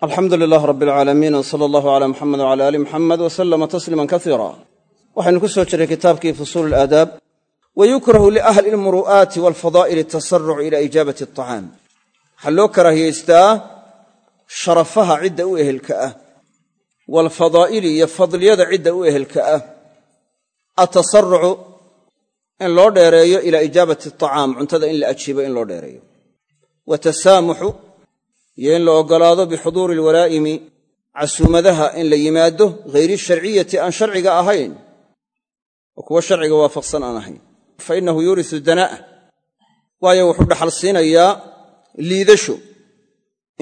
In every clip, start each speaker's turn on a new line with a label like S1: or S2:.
S1: alxamdu lilaah rab alcaalamiin w sala allahu cala muxamed wcala aali muxamed w salama tasliima kaiira waxaynu ku soo jiray kitaabkii fusuul alaadaab wa yukrahu liahli almuru'aati walfadaa'ili atasaruc ila ijaabati alطacaam waxaa loo karaahiyaystaa sharafaha cidda u ehelka ah waalfadaa'ili iyo fadliyada cidda u ehelka ah. Atasarucu in loo dheereeyo ilaa ijaabati aطacaam cuntada in la in loo dheereeyo iyo in la oggolaado bixuduuri alwalaa'imi casuumadaha in la yimaado hayri sharciyati aan sharciga ahayn. Oo kuwa sharciga waafaqsan aan ahayn. Fa innahu yuurisu danaa'a waayo wuxuu dhaxal siinayaa liidasho.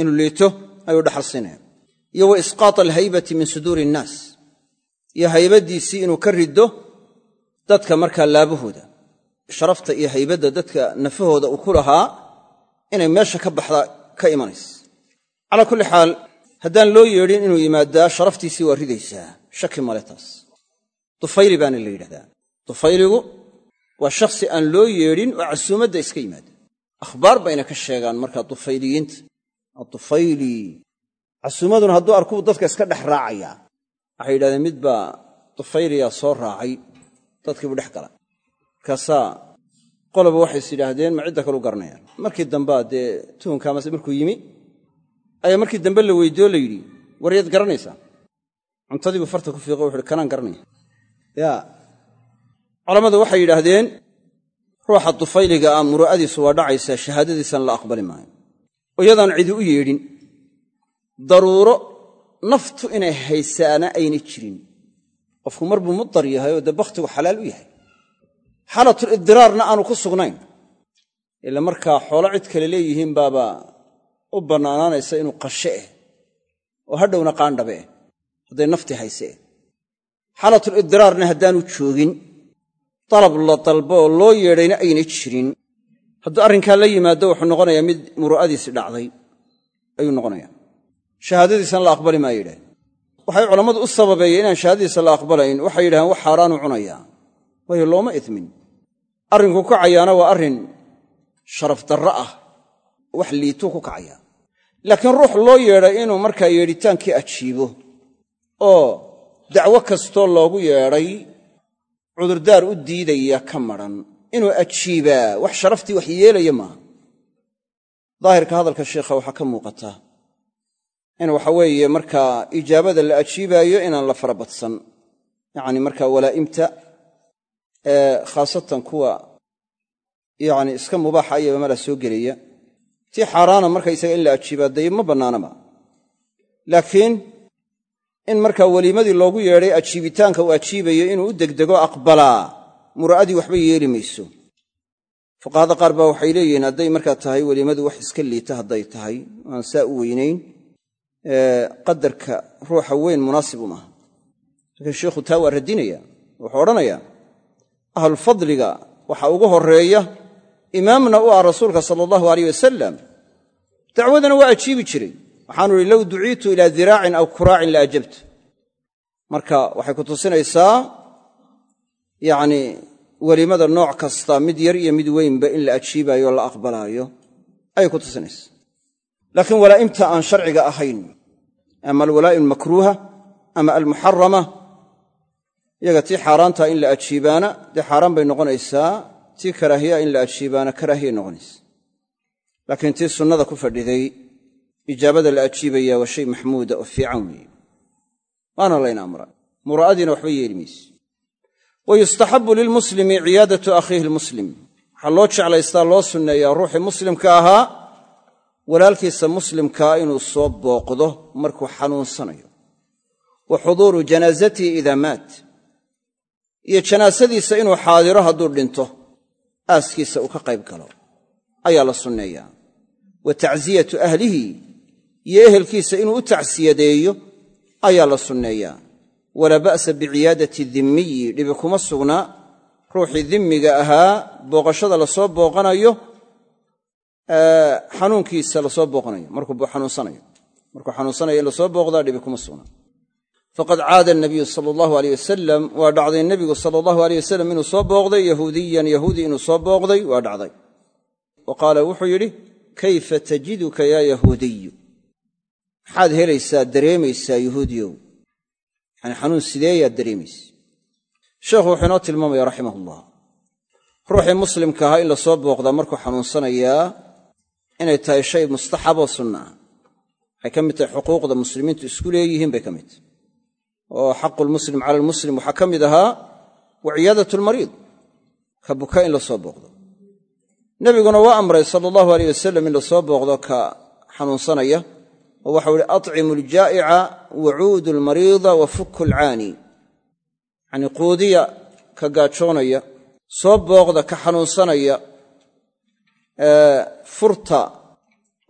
S1: Inuu liito ayuu dhaxal siinaya iyo wa isqaata alhaybati min suduuri innaas iyo haybaddiisii inuu ka riddo dadka markaa laabahooda. Sharafta iyo haybadda dadka nafahooda uu ku lahaa inay meesha ka baxda ka imanaysa calaa kulli xaal haddaan loo yeedhin inuu yimaadaa sharaftiisii waa ridaysaa. Shaki male taas. Dufayli baana la yidhahdaa. Dufayligu waa shakhsi aan loo yeedhin oo casuumadda iska yimaada. Akhbaar bayna ka sheegaan markaa dufayliyiinta adufayli casuumaduna hadduu arkuu dadka iska dhex raacayaa waxay yidhahdeen mid baa dufayliyaa soo raacay. Dadkiibuu dhex gala markaasaa qoloba waxays yidhaahdeen ma cidda kalu garanayaan markii dambea dee tuhunkaamase markuu yimi ayaa markii dambe la weydiiyo la yidhi war yaad garanaysaa? Cuntadiibuu farta ku fiiqo wuxuuhi kanaan garanaya yaa culammadu waxay yidhaahdeen ruuxa dufayliga ah muru'adiisu waa dhacaysaa shahaadadiisana la aqbali maayo. Oo iyadaan cidi u yeedhin daruuro naftu inay haysaana aynay jirin. Qofku mar buu mudar yahay oo dee bakhtigu xalaal u yahay. Xaalatul ibdiraarna aanu ku sugnayn. Ila markaa xoolo cid kale leeyihiin baaba u bannaanaanaysa inuu qashe eh oo hadhowna qaandhabe eh hadday nafti hayse eh. Xaalatul ibdiraarna haddaanu joogin dalab la dalbo oo loo yeedhayna aynay jirin. Hadduu arrinkaa la yimaado wuxuu noqonayaa mid muru'adiisi dhacday ayuu noqonayaa. Shahaadadiisana la aqbali maa yidhaah waxay culammadu u sababeeyeen inaan shahaadadiisa la aqbalayn waxay yidhahdeen wax xaaraanu cunayaa waayo looma idmin. Arrinku kacayaana waa arrin sharaf darro ah wax liituu ku kacayaa laakiin ruux loo yeedhay inuu markaa yeedhitaankii ajiibo oo dacwo kastoo loogu yeedhay cudurdaar u diidaya ka madran inuu ajiibaa wax sharaftii wax yeelaya maaha daahirka hadalka sheikha waxaa ka muuqata in waxa weeye markaa ijaabada la ajiibaayo inaan la fara badsan yacni markaa walaa'imta khaasatan kuwa yacni iska mubaaxa ayaba mala soo gelaya tii xaaraana markaysaga in la ajiibaa daye ma bannaanaba laakiin in markaa weliimadii loogu yeedhay ajiibitaanka uu ajiibayo inuu u degdego aqbalaa mura'adii waxba yeeli mayso. Fuqahada qaar baa waxay leeyihiin hadday markaa tahay weliimadu wax iska liita hadday tahay. Aan saa u weynayn qadarka ruuxa weyn munaasib u maaha laakiin sheikhu taa waa radinaya wuxuu odhanayaa ahlufadliga waxaa ugu horreeya imaamna u ah rasuulka sala allahu aleyh wasalam dacwadana waa ajiibi jiray. Waxaanu ihi low duciitu ilaa diraacin aw kuraacin la ajabtu. Marka waxay ku tusinaysaa yacni weliimada nooc kasta mid yar iyo mid weynba in la ajiibaayo o la aqbalaayo ayay ku tusinaysaa. Laakiin walaa'imta aan sharciga ahayn ama alwalaa'im almakruuha ama almuxarama iyaga tii xaaraantaa in la ajiibaana dee xaaraan bay noqonaysaa tii karaahiyaa in la ajiibaana karaahiyay noqonaysa laakiin tii sunnada ku fadhiday ijaabada la ajiibaya waa shay maxmuuda oo fiican weeye. Waana layna amra mura'adiina waxba yeeli mayse. Wa yustaxabu lilmuslimi ciyaadatu akhiihi lmuslim waxaa loo jeclaystaa loo sunneeyaa ruuxii muslimka ahaa walaalkiisa muslimkaa inuu soo booqdo markuu xanuunsanayo. Wa xuduuru janaasatihi idaa maat. Iyo janaasadiisa inuu xaadiro hadduu dhinto aaskiisa uu ka qayb galo. Ayaa la sunneeyaa wa tacsiyatu ahlihi iyo ehelkiisa inuu u tacsiyadeeyo ayaa la sunneeyaa walaa ba'sa biciyaadati dimmiyi dhibi kuma sugna. Ruuxii dimmiga ahaa booqashada la soo booqanayo xanuunkiisa la soo booqanayo. Markuu xanuunsanayo. Markuu xanuunsanayo in la soo booqdaa dhibi kuma sugna faqad caada nabiyu sala allahu aleyh wasalam waa dhacday nebigu sala allahu aleyh wasalam inuu soo booqday yahuudiyan yahuudi inuu soo booqday waa dhacday. Wa qaala wuxuu yidhi kayfa tajiduka yaa yahuudiyu? Maxaad helaysaa dareemaysaa yuhuudiyow yani xanuun sideeyaad dareemaysa? Sheekhu wuxuu inoo tilmaamaya raximahullah. Ruuxii muslimka ahaa in la soo booqdaa markuu xanuunsanayaa inay tahay shay mustaxaboo sunna ah. Waxay ka mid tahay xuquuqda muslimiintu isku leeyihiin bay ka mid tahay oo xaqu lmuslim cala almuslim waxaa ka mid ahaa wa ciyaadat lmariid ka buka in la soo booqdo. Nebiguna waa amray sala allahu aleyh wasalam in la soo booqdo ka xanuunsanaya oo waxau ihi atcimu aljaa'ica wacuudu almariida wa fukku alcaani yacnii quudiya ka gaajoonaya soo booqda ka xanuunsanaya furta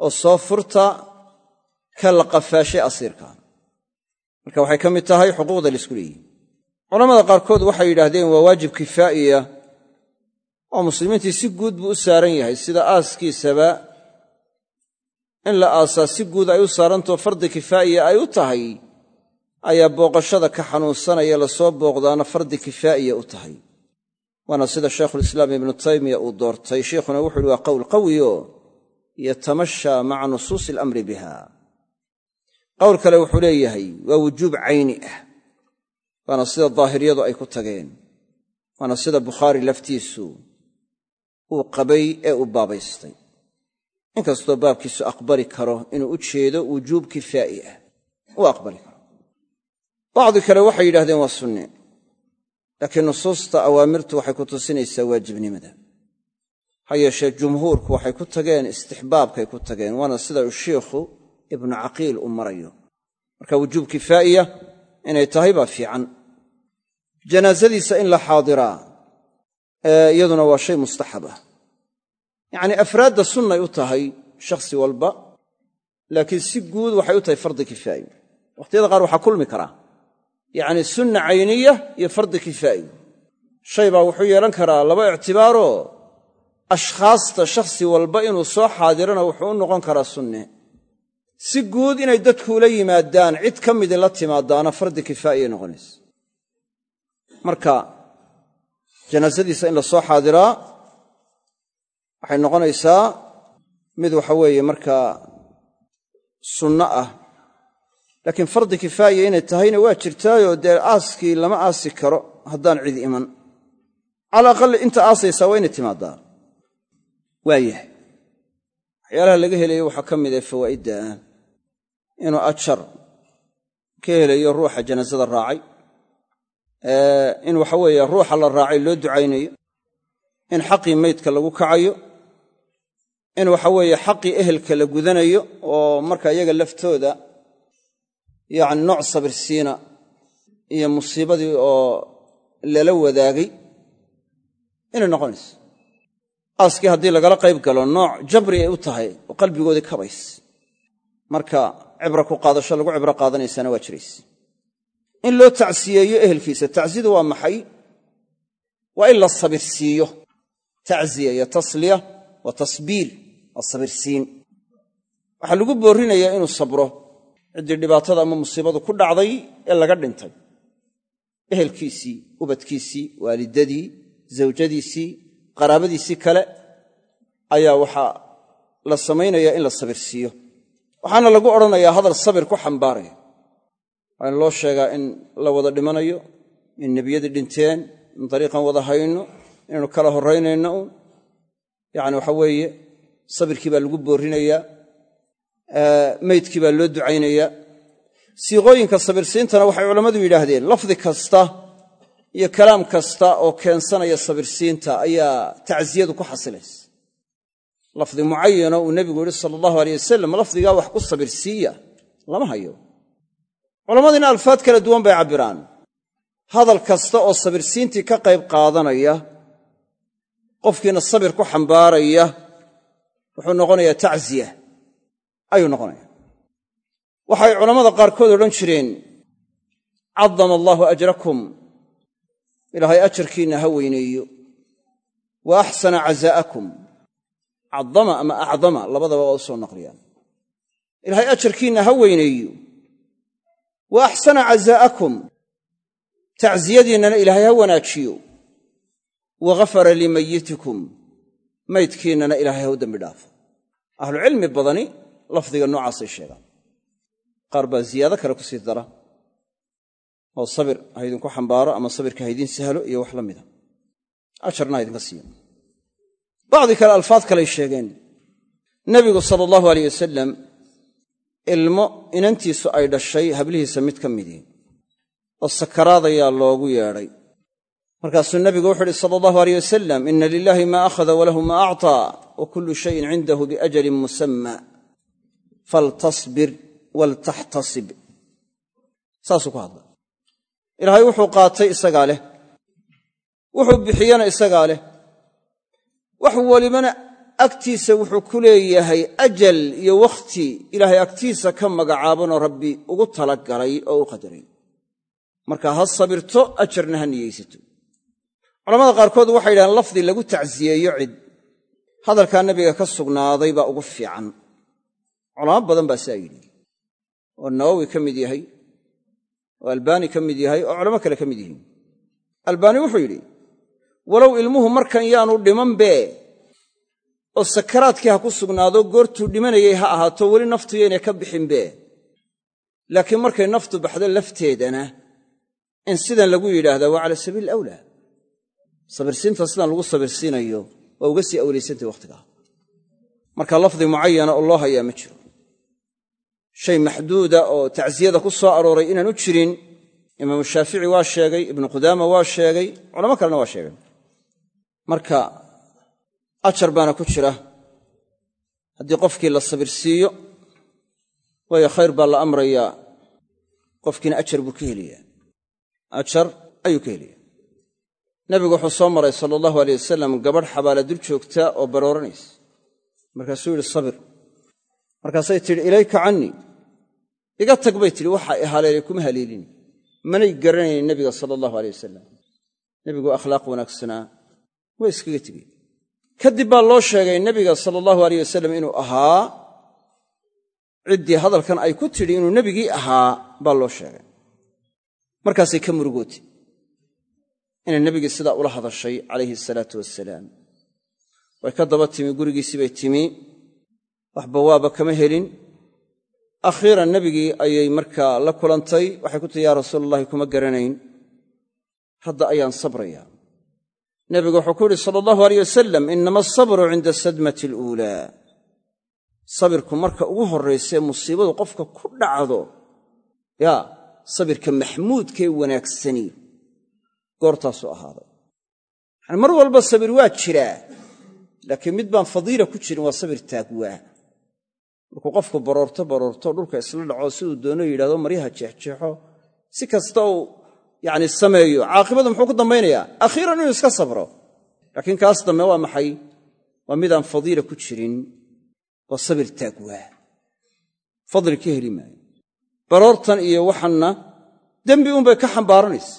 S1: oo soo furta ka la qafaashay asiirka marka waxay ka mid tahay xuquuqda la isku leeyihi culamada qaarkood waxay yidhaahdeen waa waajib kifaa'iya oo muslimiintii si guud buu u saaran yahay sida aaskiisaba in la aasaa si guud ay u saarantao fardi kifaa'iya ay u tahay ayaa booqashada ka xanuunsanaya la soo booqdaana fardi kifaa'iya u tahay. Waana sida shaykhulislaam ibnu taymiya uu doortay. Sheikhuna wuxu uhi waa qowl qawiyo yatamashaa maca nusuusi alamri biha qowl kale wuxuu leeyahay waa wujuub cayni ah. Waana sida daahiriyadu ay ku tageen. Waana sida bukhaari laftiisu uu qabay ee uu baabaystay. Inkastoo baabkiisu aqbali karo inuu u jeedo wujuub kifaa'i ah uu aqbali karo. Bacdi kale waxay yidhahdeen waa sunne. Laakiin nusuusta awaamirtu waxay ku tusinaysaa waajibnimada. Ha yeeshee jumhuurku waxay ku tageen istixbaabkay ku tageen. Waana sida uu shiikhu ibnu caqiil u marayo. Marka wujuub kifaa'iya inay tahay baa fiican. Janaasadiisa in la xaadiraa iyaduna waa shay mustaxab ah. Yacnii afraadda sunnay u tahay shakhsi walba laakiin si guud waxay u tahay fardi kifaa'i wakhtiyada qaar waxaa kulmi karaa. Yacni sunna cayniya iyo fardi kifaa'i shay baa wuxuu yeelan karaa laba ictibaaroo ashkhaasta shakhsi walba inuu soo xaadirana wuxuu u noqon karaa sunne si guud inay dadku ula yimaadaan cid ka midi la timaadaana fardi kifaa'iyay noqonaysa marka janaasadiisa in la soo xaadiraa waxay noqonaysaa mid waxa weeye markaa sunno ah. Laakiin fardi kifaa'iya inay tahayna waa jirtaayoo dee aaskii lama aasi karo haddaan cid iman. Cala aqali inta aasaysaa waa inay timaadaa waayahay. Waxyaalaha laga helayo waxaa ka mid ah fawaa'idda inuu ajar ka helayo ruuxa janaasada raacay. In waxa weeye ruuxa la raacay loo ducaynayo. In xaqii meydka lagu kacayo. In waxa weeye xaqii ehelka la gudanayo oo marka iyaga laftooda yacni nooc sabirsiina iyo musiibadii oo lala wadaagay inay noqonayso aaskii haddii lagala qayb galo nooc jabri ay u tahay oo qalbigoodii kabays. Marka cibra ku qaadasho lagu cibro qaadanaysaana waa jirayse in loo tacsiyeeyo ehelkiisa tacsiyadu waa maxay? Waa in la sabirsiiyo tacziya iyo tasliya waa tasbiir waa sabirsiin waxaa lagu boorrinayaa inuu sabro. Ciddii dhibaatada ama musiibadu ku dhacday ee laga dhintay. Ehelkiisii ubadkiisii waalidadii zawjadiisii qaraabadiisii kale ayaa waxaa la samaynayaa in la sabirsiiyo waxaana lagu odhanayaa hadal sabir ku xambaaraya. Waa in loo sheegaa in la wada dhimanayo in nebiyadii dhinteen in dariiqan wada hayno inaynu kala horraynayno uun. Yacni waxa weeye sabirkii baa lagu boorrinayaa meydkii baa loo ducaynayaa. Siiqooyinka sabirsiintana waxay culammadu yidhaahdeen lafdi kasta iyo kalaam kasta oo keensanaya sabirsiinta ayaa tacsiyadu ku xasilaysa lafdi mucayano uu nebigu yidhi sala allahu aleyh wasalam lafdigaa wax ku sabirsiiya lama hayo. Culammadiina alfaad kala duwan bay cabbiraan. Hadal kasta oo sabirsiintii ka qayb qaadanaya qofkiina sabir ku xambaaraya wuxuu noqonayaa tacsiya ayuu noqonaya waxay culammada qaarkood odhan jireen cadama allaahu ajrakum ilaahay ajarkiinna ha weyneeyo wa axsana cazaa'akum cadama ama acdama labadaba waa u soo naqliyaan. Ilaahay ajarkiinna ha weyneeyo. Wa axsana cazaa'akum tacsiyadiinnana ilaahay ha wanaajiyo. Wa ghafara limayitikum. Maydkiinnana ilaahay ha u dembi dhaafo. Ahlucilmi badani lafdiga noocaasay sheegaan. Qaar baa ziyaado kale ku sii dara. Oo sabir ha ydinku xambaaro ama sabirka ha ydin sahlo iyo wax la mida ajarna ha ydinka siiyo bacdi kale alfaad kaley sheegeen. Nebigu sala allahu aleyh wasalam ilmo inantiisu ay dhashay hablihiisa mid ka midii oo sakaraadayaa loogu yeedhay. Markaasuu nebigu wuxu uhi sala allahu aleyh wasalam ina lilaahi maa akhada walahu maa actaa wa kullu shayin cindahu biajalin musamma. Faltasbir waltaxtasib. Saasuu ku hadlay. Ilaahay wuxuu qaatay isagaa leh. Wuxuu bixiyena isagaa leh wax walibana agtiisa wuxuu ku leeyahay ajal iyo wakhti ilaahay agtiisa ka magacaabanoo rabbi ugu talagalay oo u qadaray. Marka ha sabirto ajarna ha niyeysato. Culamada qaarkood waxay yidhahdeen lafdi lagu tacsiyeeyo cid. Hadalkaa nebiga ka sugnaaday baa ugu fiican. Culamo badan baa siaa yidhi. Oo nawowi ka mid yahay oo albaani ka mid yahay oo culamo kale ka mid yihiin. Albaani wuxuu yidhi walow ilmuhu markan yaanu dhimanbee oo sakaraadkii ha ku sugnaado goortuu dhimanayay ha ahaato weli naftu yaynay ka bixinbee laakiin markay naftu baxdo lafteedana in sidan lagu yidhaahdaa waa cala sabiili awlaa. Sabirsiinta sidan lagu sabirsiinayo waa uga sii awlaysantay wakhtigaa marka lafdi mucayana oo loo hayaa ma jiro. Shay maxduuda oo tacsiyada ku soo arooray inaanu jirin imaamu shaafici waa sheegay ibnu qudaama waa sheegay culamo kalena waa sheegay marka ajar baana ku jira. Haddii qofkii la sabirsiiyo waayo khayr baa la amrayaa qofkiina ajar buu ka helayaa ajar ayuu ka helayaa nebigu wuxuu soo maray sala allahu aleyh wasalam gabadh xabaala dul joogta oo barooranaysa. Markaasuu yidhi sabir. Markaasay tidhi ilayka cannii. Iga tag bay tidhi waxaa i haleelay kuma haleelin. Manay garanayn nebiga sala allahu aleyh wasalam nebigu akhlaaq wanaagsanaa waa iskaga tegey. Kadib baa loo sheegay nebiga sala allahu aleyh wasalam inuu ahaa ciddii hadalkan ay ku tidhi inuu nebigii ahaa baa loo sheegay. Markaasay ka murugootay. Inay nebigii sidaa ula hadashay calayhi asalaatu wasalaam way ka daba timi gurigiisii bay timi. Waxba waaba kama helin. Akhiiran nebigii ayay markaa la kulantay waxay ku tihi yaa rasuulalahi kuma garanayn. Hadda ayaan sabrayaa nebigu wuxuu ku yidhi sala allahu aleyh wasalam inama asabru cinda sadmati aluulaa sabirku marka ugu horraysee musiibadu qofka ku dhacdo yaa sabirka maxmuudkee wanaagsani goortaasuu ahaaday yani mar walba sabir waa jiraa laakiin mid baan fadiila ku jirin waa sabir taagwaa markuu qofku baroorto baroorto dhulka isla dhaco siduu doono yidhahdo maryaha jeexjeexo si kasta uu yacni sameeyo. Caaqibadu muxuu ku dambaynayaa? Akhiiran inuu iska sabro. Laakiin kaas dambe waa maxay? Waa midaan fadiila ku jirin waa sabir taagwaa fadli ka heli maayo. Baroortan iyo waxanna dembi uunbay ka xambaaranaysa.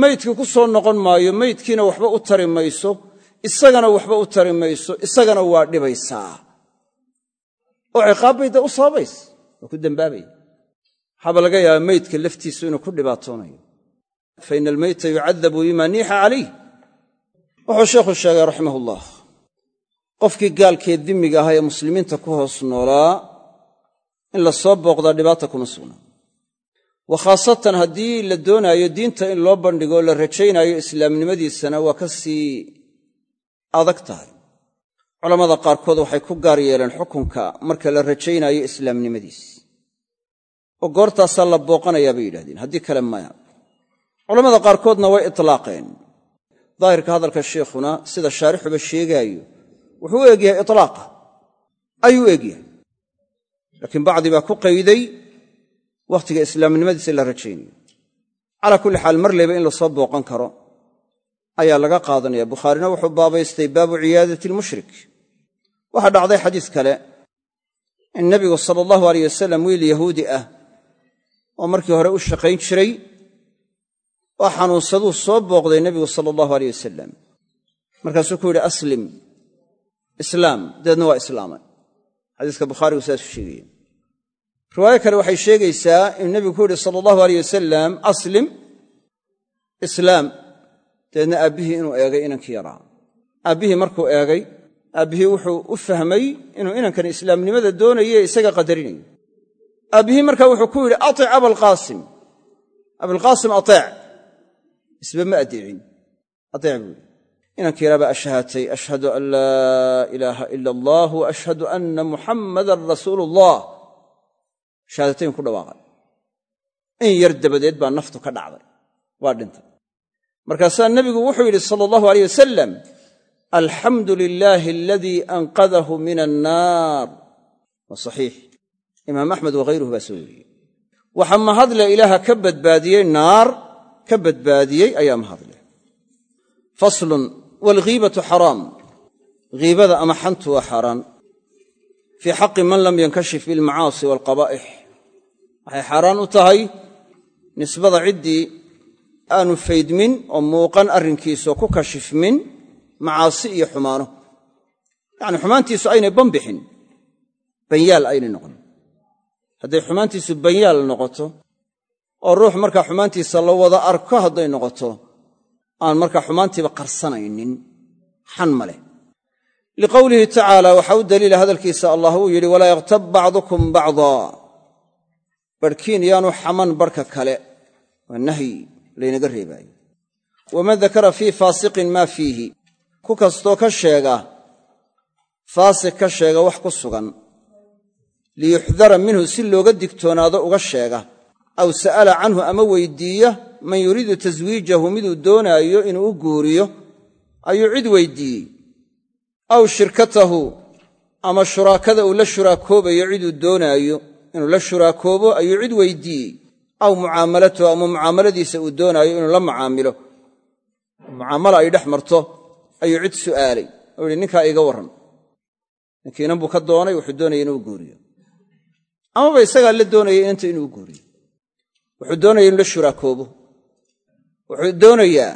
S1: Maydkii ku soo noqon maayo maydkiina waxba u tari mayso isagana waxba u tari mayso isagana waa dhibaysaa. Oo ciqaab bay dee u sababaysa waa ku dembaabaya waxaaba laga yaabaa meydka laftiisu inuu ku dhibaatoonayo. Fa ina almeyta yucadabu bima niixa calayh wuxuu sheikhu sheegay raximahullah qofkii gaalkee dimmiga ahaa ee muslimiinta ku hoos noolaa in la soo booqdaa dhibaata kuma sugnaa wa khaasatan haddii la doonaayo diinta in loo bandhigo la rajaynaayo islaamnimadiisana waa ka sii adag tahay. Culammada qaarkood waxay ku gaar yeeleen xukunka marka la rajaynaayo islaamnimadiis oo goortaasaa la booqanayaa bay yidhahdeen haddii kale maya culammada qaarkoodna way itlaaqeen. Daahirka hadalka sheikhuna sida shaarixuba sheegaayo wuxuu u egyahay itlaaqa ayuu u laakiin bacdi baa ku qayday wakhtiga islaamnimadiisa la rajaynayo calaa kulli xaal mar leyba in la soo booqan karo ayaa laga qaadanaya. Bukhaarina wuxuu baabaystay baabu ciyaadati almushrik waxaa dhacday xadiis kale in nebigu sala allahu aleyh wasalam wiil yahuudi ah oo markii hore u shaqayn jiray oo xanuunsaduu soo booqday nebigu sala allahu aleyh wasalam markaasuu ku yidhi aslim islaam dabeedna waa islaamay xadiiska bukhaarigu saasuu sheegaya riwaayo kale waxay sheegaysaa inuu nebigu ku yidhi sala allahu aleyh wasalam aslim islaam dabeedna aabbihii inuu eegay inankii yaraa. Aabbihii markuu eegay aabbihii wuxuu u fahmay inuu inankani islaamnimada doonaye isaga qadarinayo aabbihii markaa wuxuu ku yidhi atic abalqaasim abilqaasim ateec isba ma addeecin ateec buu yidhi. Inankii yaraabaa ashahatay ashhadu an laa ilaaha ila allah wa ashhadu anna muxammadan rasuulu allah shahaadatayn ku dhawaaqay. In yar dabadeed baa naftu ka dhacday. Waa dhintay markaasaa nebigu wuxuu yidhi sala allahu aleyh wasalam alxamdu lilaahi aladii anqadahu min annaar waa imaam axmed waghayruhu baa soo weriyey waxa mahadle ilaaha ka badbaadiyey naar ka badbaadiyey ayaa mahadle. Faslun waalghiibatu xaraam. Ghiibada ama xantu waa xaaraan fii xaqi man lam yankashif bilmacaasi waalqabaa'ix waxay xaaraan u tahay nisbada ciddii aanu faydmin oo muuqan arrinkiisao ku kashifmin macaasi iyo xumaano. Yacni xumaantiisu aynay banbixin. Banyaal aynay noqon hadday xumaantiisu banyaal noqoto oo ruux markaa xumaantiisa la wada arko hadday noqoto aan markaa xumaantiiba qarsanaynin. Xan ma leh. Liqowlihi tacaala waxaa u daliila hadalkiisa allah uu yidhi walaa yakhtab bacdukum bacdaa barhkiin yaanu xaman barhka kale waa nahyi laynaga reebaayo. Waman dakara fii faasiqin maa fiihi. Ku kastoo ka sheega faasiq ka sheega wax ku sugan liyuxdara minhu si looga digtoonaado uga sheega. Aw sa'ala canhu ama weydiiya man yuriidu taswiijahu miduu doonaayo inuu u guuriyo? Ayuu cid weydiiyey. Aw shirkatahu ama shuraakada uu la shuraakoobayo ciduu doonaayo inuu la shuraakoobo ayuu cid weydiiyey. Aw mucaamalatahu ama mucaamaladiisa uu doonaayo inuu la mucaamilo mucaamala ay dhex marto ayuu cid su'aalay. Oo yidhi ninkaa iiga warran. Ninkiinan buu amaba isagaa la doonaya inanta inuu guuriyo wuxuu doonaya inuu la shuraakoobo. Wuxuu doonayaa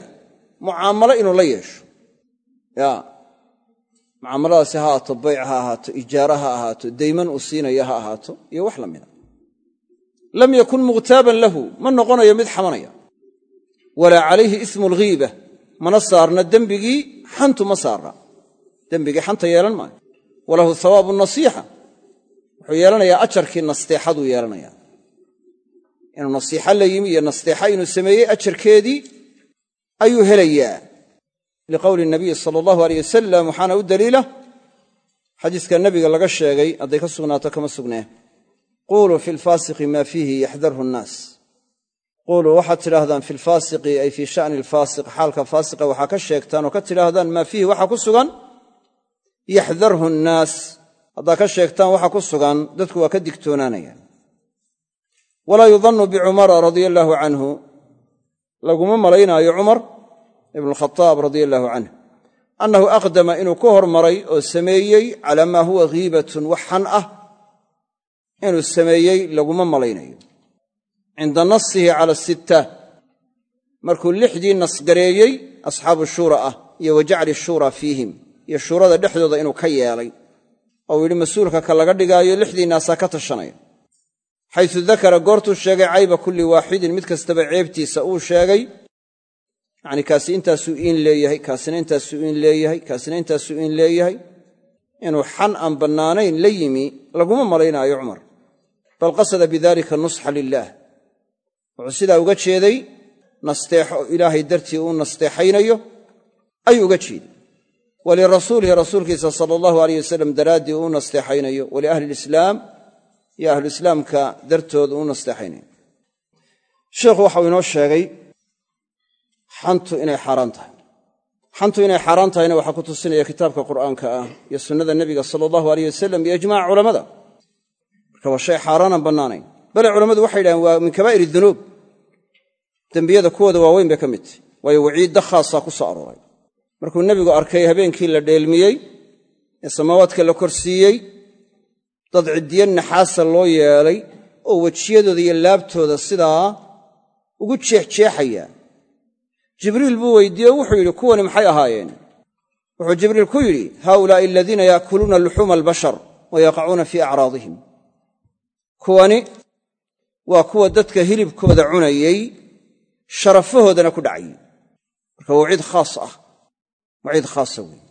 S1: mucaamalo inuu la yeesho. Yaa mucaamaladaasi ha ahaato bayc ha ahaato ijaara ha ahaato dayman uu siinaya ha ahaato iyo wax la mida. Lam yakun mughtaaban lahu ma noqonayo mid xamanaya. Walaa calayhi ismu alghiiba mana saarna dembigii xantu ma saarna dembigii xanta yeelan maayo. Walahu hawaabu nasiixa wuxuu yeelanayaa ajarkii nasteexaduu yeelanayaa. Inuu nasiixa la yimi iyo nasteexa inuu sameeyey ajarkeedii ayuu helayaa. Liqowli nabiyi sala allahu aleyh wasalam waxaana u daliila xadiiska nebiga laga sheegay hadday ka sugnaato kama sugnee. Quuluu fi lfaasiqi maa fiihi yaxdarhu nnaas. Quuluu waxaad tidhaahdaan fi lfaasiqi ay fii sha'ni alfaasiq xaalka faasiqa waxaa ka sheegtaan oo ka tidhaahdaan maa fiihi waxa ku sugan yaxdarhu nnaas haddaa ka sheegtaan waxa ku sugan dadku waa ka digtoonaanayaan. Walaa yudannu bicumara radia allaahu canhu. Laguma malaynaayo cumar ibnukhadaab radia allaahu canh annahu aqdama inuu ku hormaray oo sameeyey calaa maa huwa ghiibatun wax xan ah. Inuu sameeyey laguma malaynayo. Cinda nasihi cala sitta. Markuu lixdii nasgareeyey asxaabu shuura ah iyo wa jacli shuura fiihim. Iyo shuurada dhexdooda inuu ka yeelay ou yidhi mas'uulka ka laga dhigaayo lixdiinnaasaa ka tashanaya xaysu dakara goortuu sheegay cayba kulli waaxidin mid kastaba ceebtiisa uu sheegay. Yacni kaasi intaasuu iin leeyahay kaasina intaasuu iin leeyahay kaasina intaasuu iin leeyahay. Inuu xan aan bannaanayn la yimi laguma malaynaayo cumar. Bal qasada bidalika nusxa lilaah wuxuu sidaa uga jeeday nasteexo ilaahay dartii uu nasteexaynayo ayuu uga jeeday walirasuulihi rasuulkiisa sala allahu aleyh wasalam daraaddii uu nasteexaynayo waliahli lislaam iyo ahluislaamka dartooda uu nasteexaynayo sheikhu waxau inoo sheegay xantu inay xaaraan tahay xantu inay xaaraan tahayna waxaa ku tusinaya kitaabka qur'aanka ah iyo sunnada nebiga sala allahu aleyh wasalam iyo ijmaca culammada marka waa shay xaaraanaan bannaanayn bale culammadu waxay yidhahdeen waa min kabaa'ir dunuub dembiyada kuwooda waaweyn bay ka mid tahy waayo waciidda khaasaa arooray markuu nebigu arkay habeenkii la dheelmiyey ee samaawaadka la korsiiyey dad ciddiyo naxaasa loo yeelay oo wejiyadooda iyo laabtooda sidaa ugu jeexjeexaya. Jibriil buu weydiiye o wuxuu yidhi kuwani maxay ahaayeen? Wuxuu jibriil ku yidhi haaulaa'i aladiina yaakuluuna luxuuma albashar wa yaqacuuna fii acraadihim. Kuwani waa kuwa dadka hilibkooda cunayey sharafahoodana ku dhacayey marka waa khaas ah waciid khaasa weeye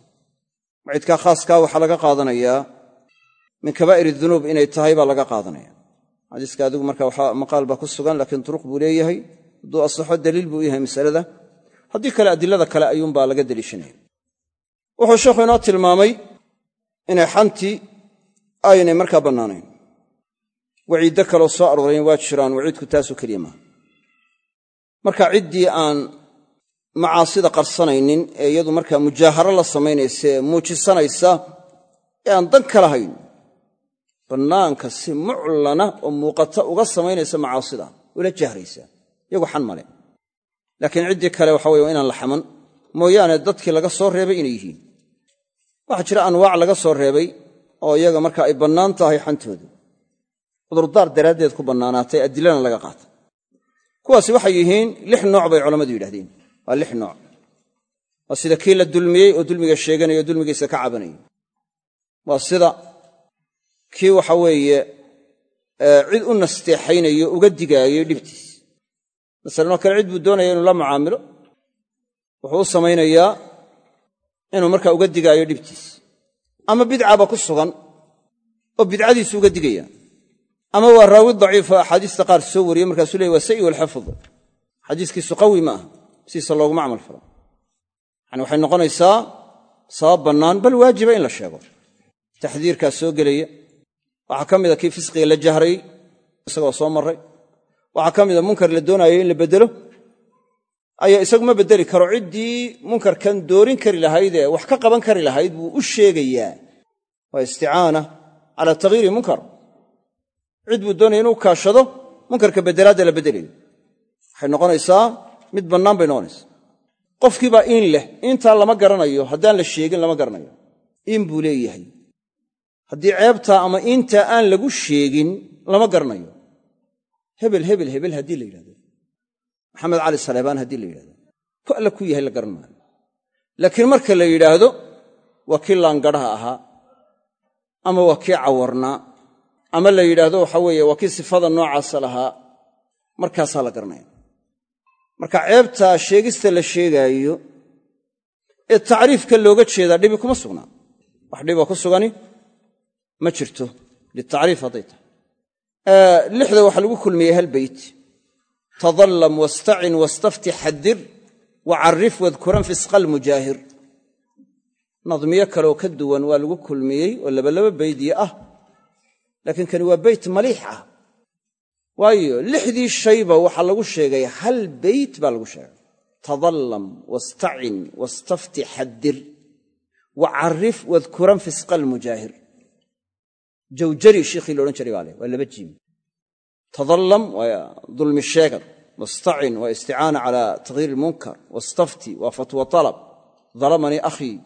S1: waciidkaa khaaskaa waxaa laga qaadanayaa min kabaa'ir dunuub inay tahay baa laga qaadanaya. Xadiiska adigu marka maqaal baa ku sugan laakiin turuq buu leeyahay. Hadduu asaxo daliil buu yahay masalada. Haddii kale adilada kale ayuunbaa laga deliishanaya. Wuxuu sheekhu inoo tilmaamay inay xantii aynay markaa bannaanayn. Waciiddo kaloo soo arooreen waa jiraan waciidku taasoo keliya maaha. Marka ciddii aan macaasida qarsanaynin ee iyadu markaa mujaaharo la samaynaysa ee muujisanaysa ee aan dan ka lahayn. Bannaanka si muclana oo muuqata uga samaynaysa macaasida ula jahraysa. Iyagu xan male. Laakiin ciddii kale waxa weye inaan la xaman. Mooyaane dadkii laga soo reebay inay yihiin. Waxaa jira anwaac laga soo reebay oo iyaga marka ay bannaan tahay xantooda cudurdaar daraaddeed ku bannaanaatay adilana laga qaata kuwaasi waxay yihiin lix nooc bay culammadu yidhahdeen waa lix nooc. Waa sida kii la dulmiyey oo dulmiga sheeganaya o dulmigiisa ka cabanayay waa sida kii waxa weeye cid u nasteexaynayo uga digaayo dhibtiis. Masalan oo kale cid buu doonaya inuu la mucaamilo wuxuu u samaynayaa inuu markaa uga digaayo dhibtiis. Ama bidcaba ku sugan oo bidcadiisu uga digaya. Ama waa raawi daciifo axaadiista qaar soo wariyey markaasuu leey waa sayi walxafid xadiiskiisu qawi ma aha sidiisa looguma camal falo. Yani waxay noqonaysaa sabab bannaan bal waajiba in la sheego. Taxdiirkaas soo gelaya waxaa ka mida kii fisqiga la jahrayey isagoo soo marray. Waxaa ka mida munkar la doonaayo in la beddelo ayaa isagu ma beddeli karo. Ciddii munkarkan doorin kari lahaydee wax ka qaban kari lahayd buu u sheegayaa. Waa isticaana calaa tagyiiri munkar. Cid buu doonaya inuu kaashado munkarka beddelaadda la beddelayo waxay noqonaysaa mid bannaan bay noqonaysaa qofkiibaa iin leh intaa lama garanayo haddaan la sheegin lama garanayo. Iin buu leeyahay. Haddii ceebtaa ama intaa aan lagu sheegin lama garanayo. Hebel hebel hebel haddii la yidhahdo. Maxamed cali saleebaan haddii la yidhahdo. Ku alla ku yahay la garan maayo. Laakiin marka la yidhaahdo waa kii laangadhaha ahaa ama waa kii cawarnaa ama la yidhaahdo waxa weeye waa kii sifada noocaasa lahaa markaasaa la garanaya marka ceebtaa sheegista la sheegaayo ee tacriifka looga jeedaa dhibi kuma sugnaa. Wax dhiboo ku sugani ma jirto. Litacriif hadday lixda waxaa lagu kulmiyey hal beyt tadallam wastacin wastafti xadir wacarif wadkuran fisqa almujaahir nadmiyo kaleoo ka duwan waa lagu kulmiyey oo labalaba beydii ah. Laakiin kani waa beyt maliix ah waayo lixdii shayba waxaa lagu sheegay hal beyt baa lagu sheegay. Tadallam wastacin wastafti xadir wacarif wadkuran fisqa almujaahir jawjari shiikhii loodhan jiray baa leh waa laba jiim. Tadallam waa dulmi sheegad wastacin waa isticaana calaa tagyiir ilmunkar. Wastafti waa fatwa talab. Dalamanii akhii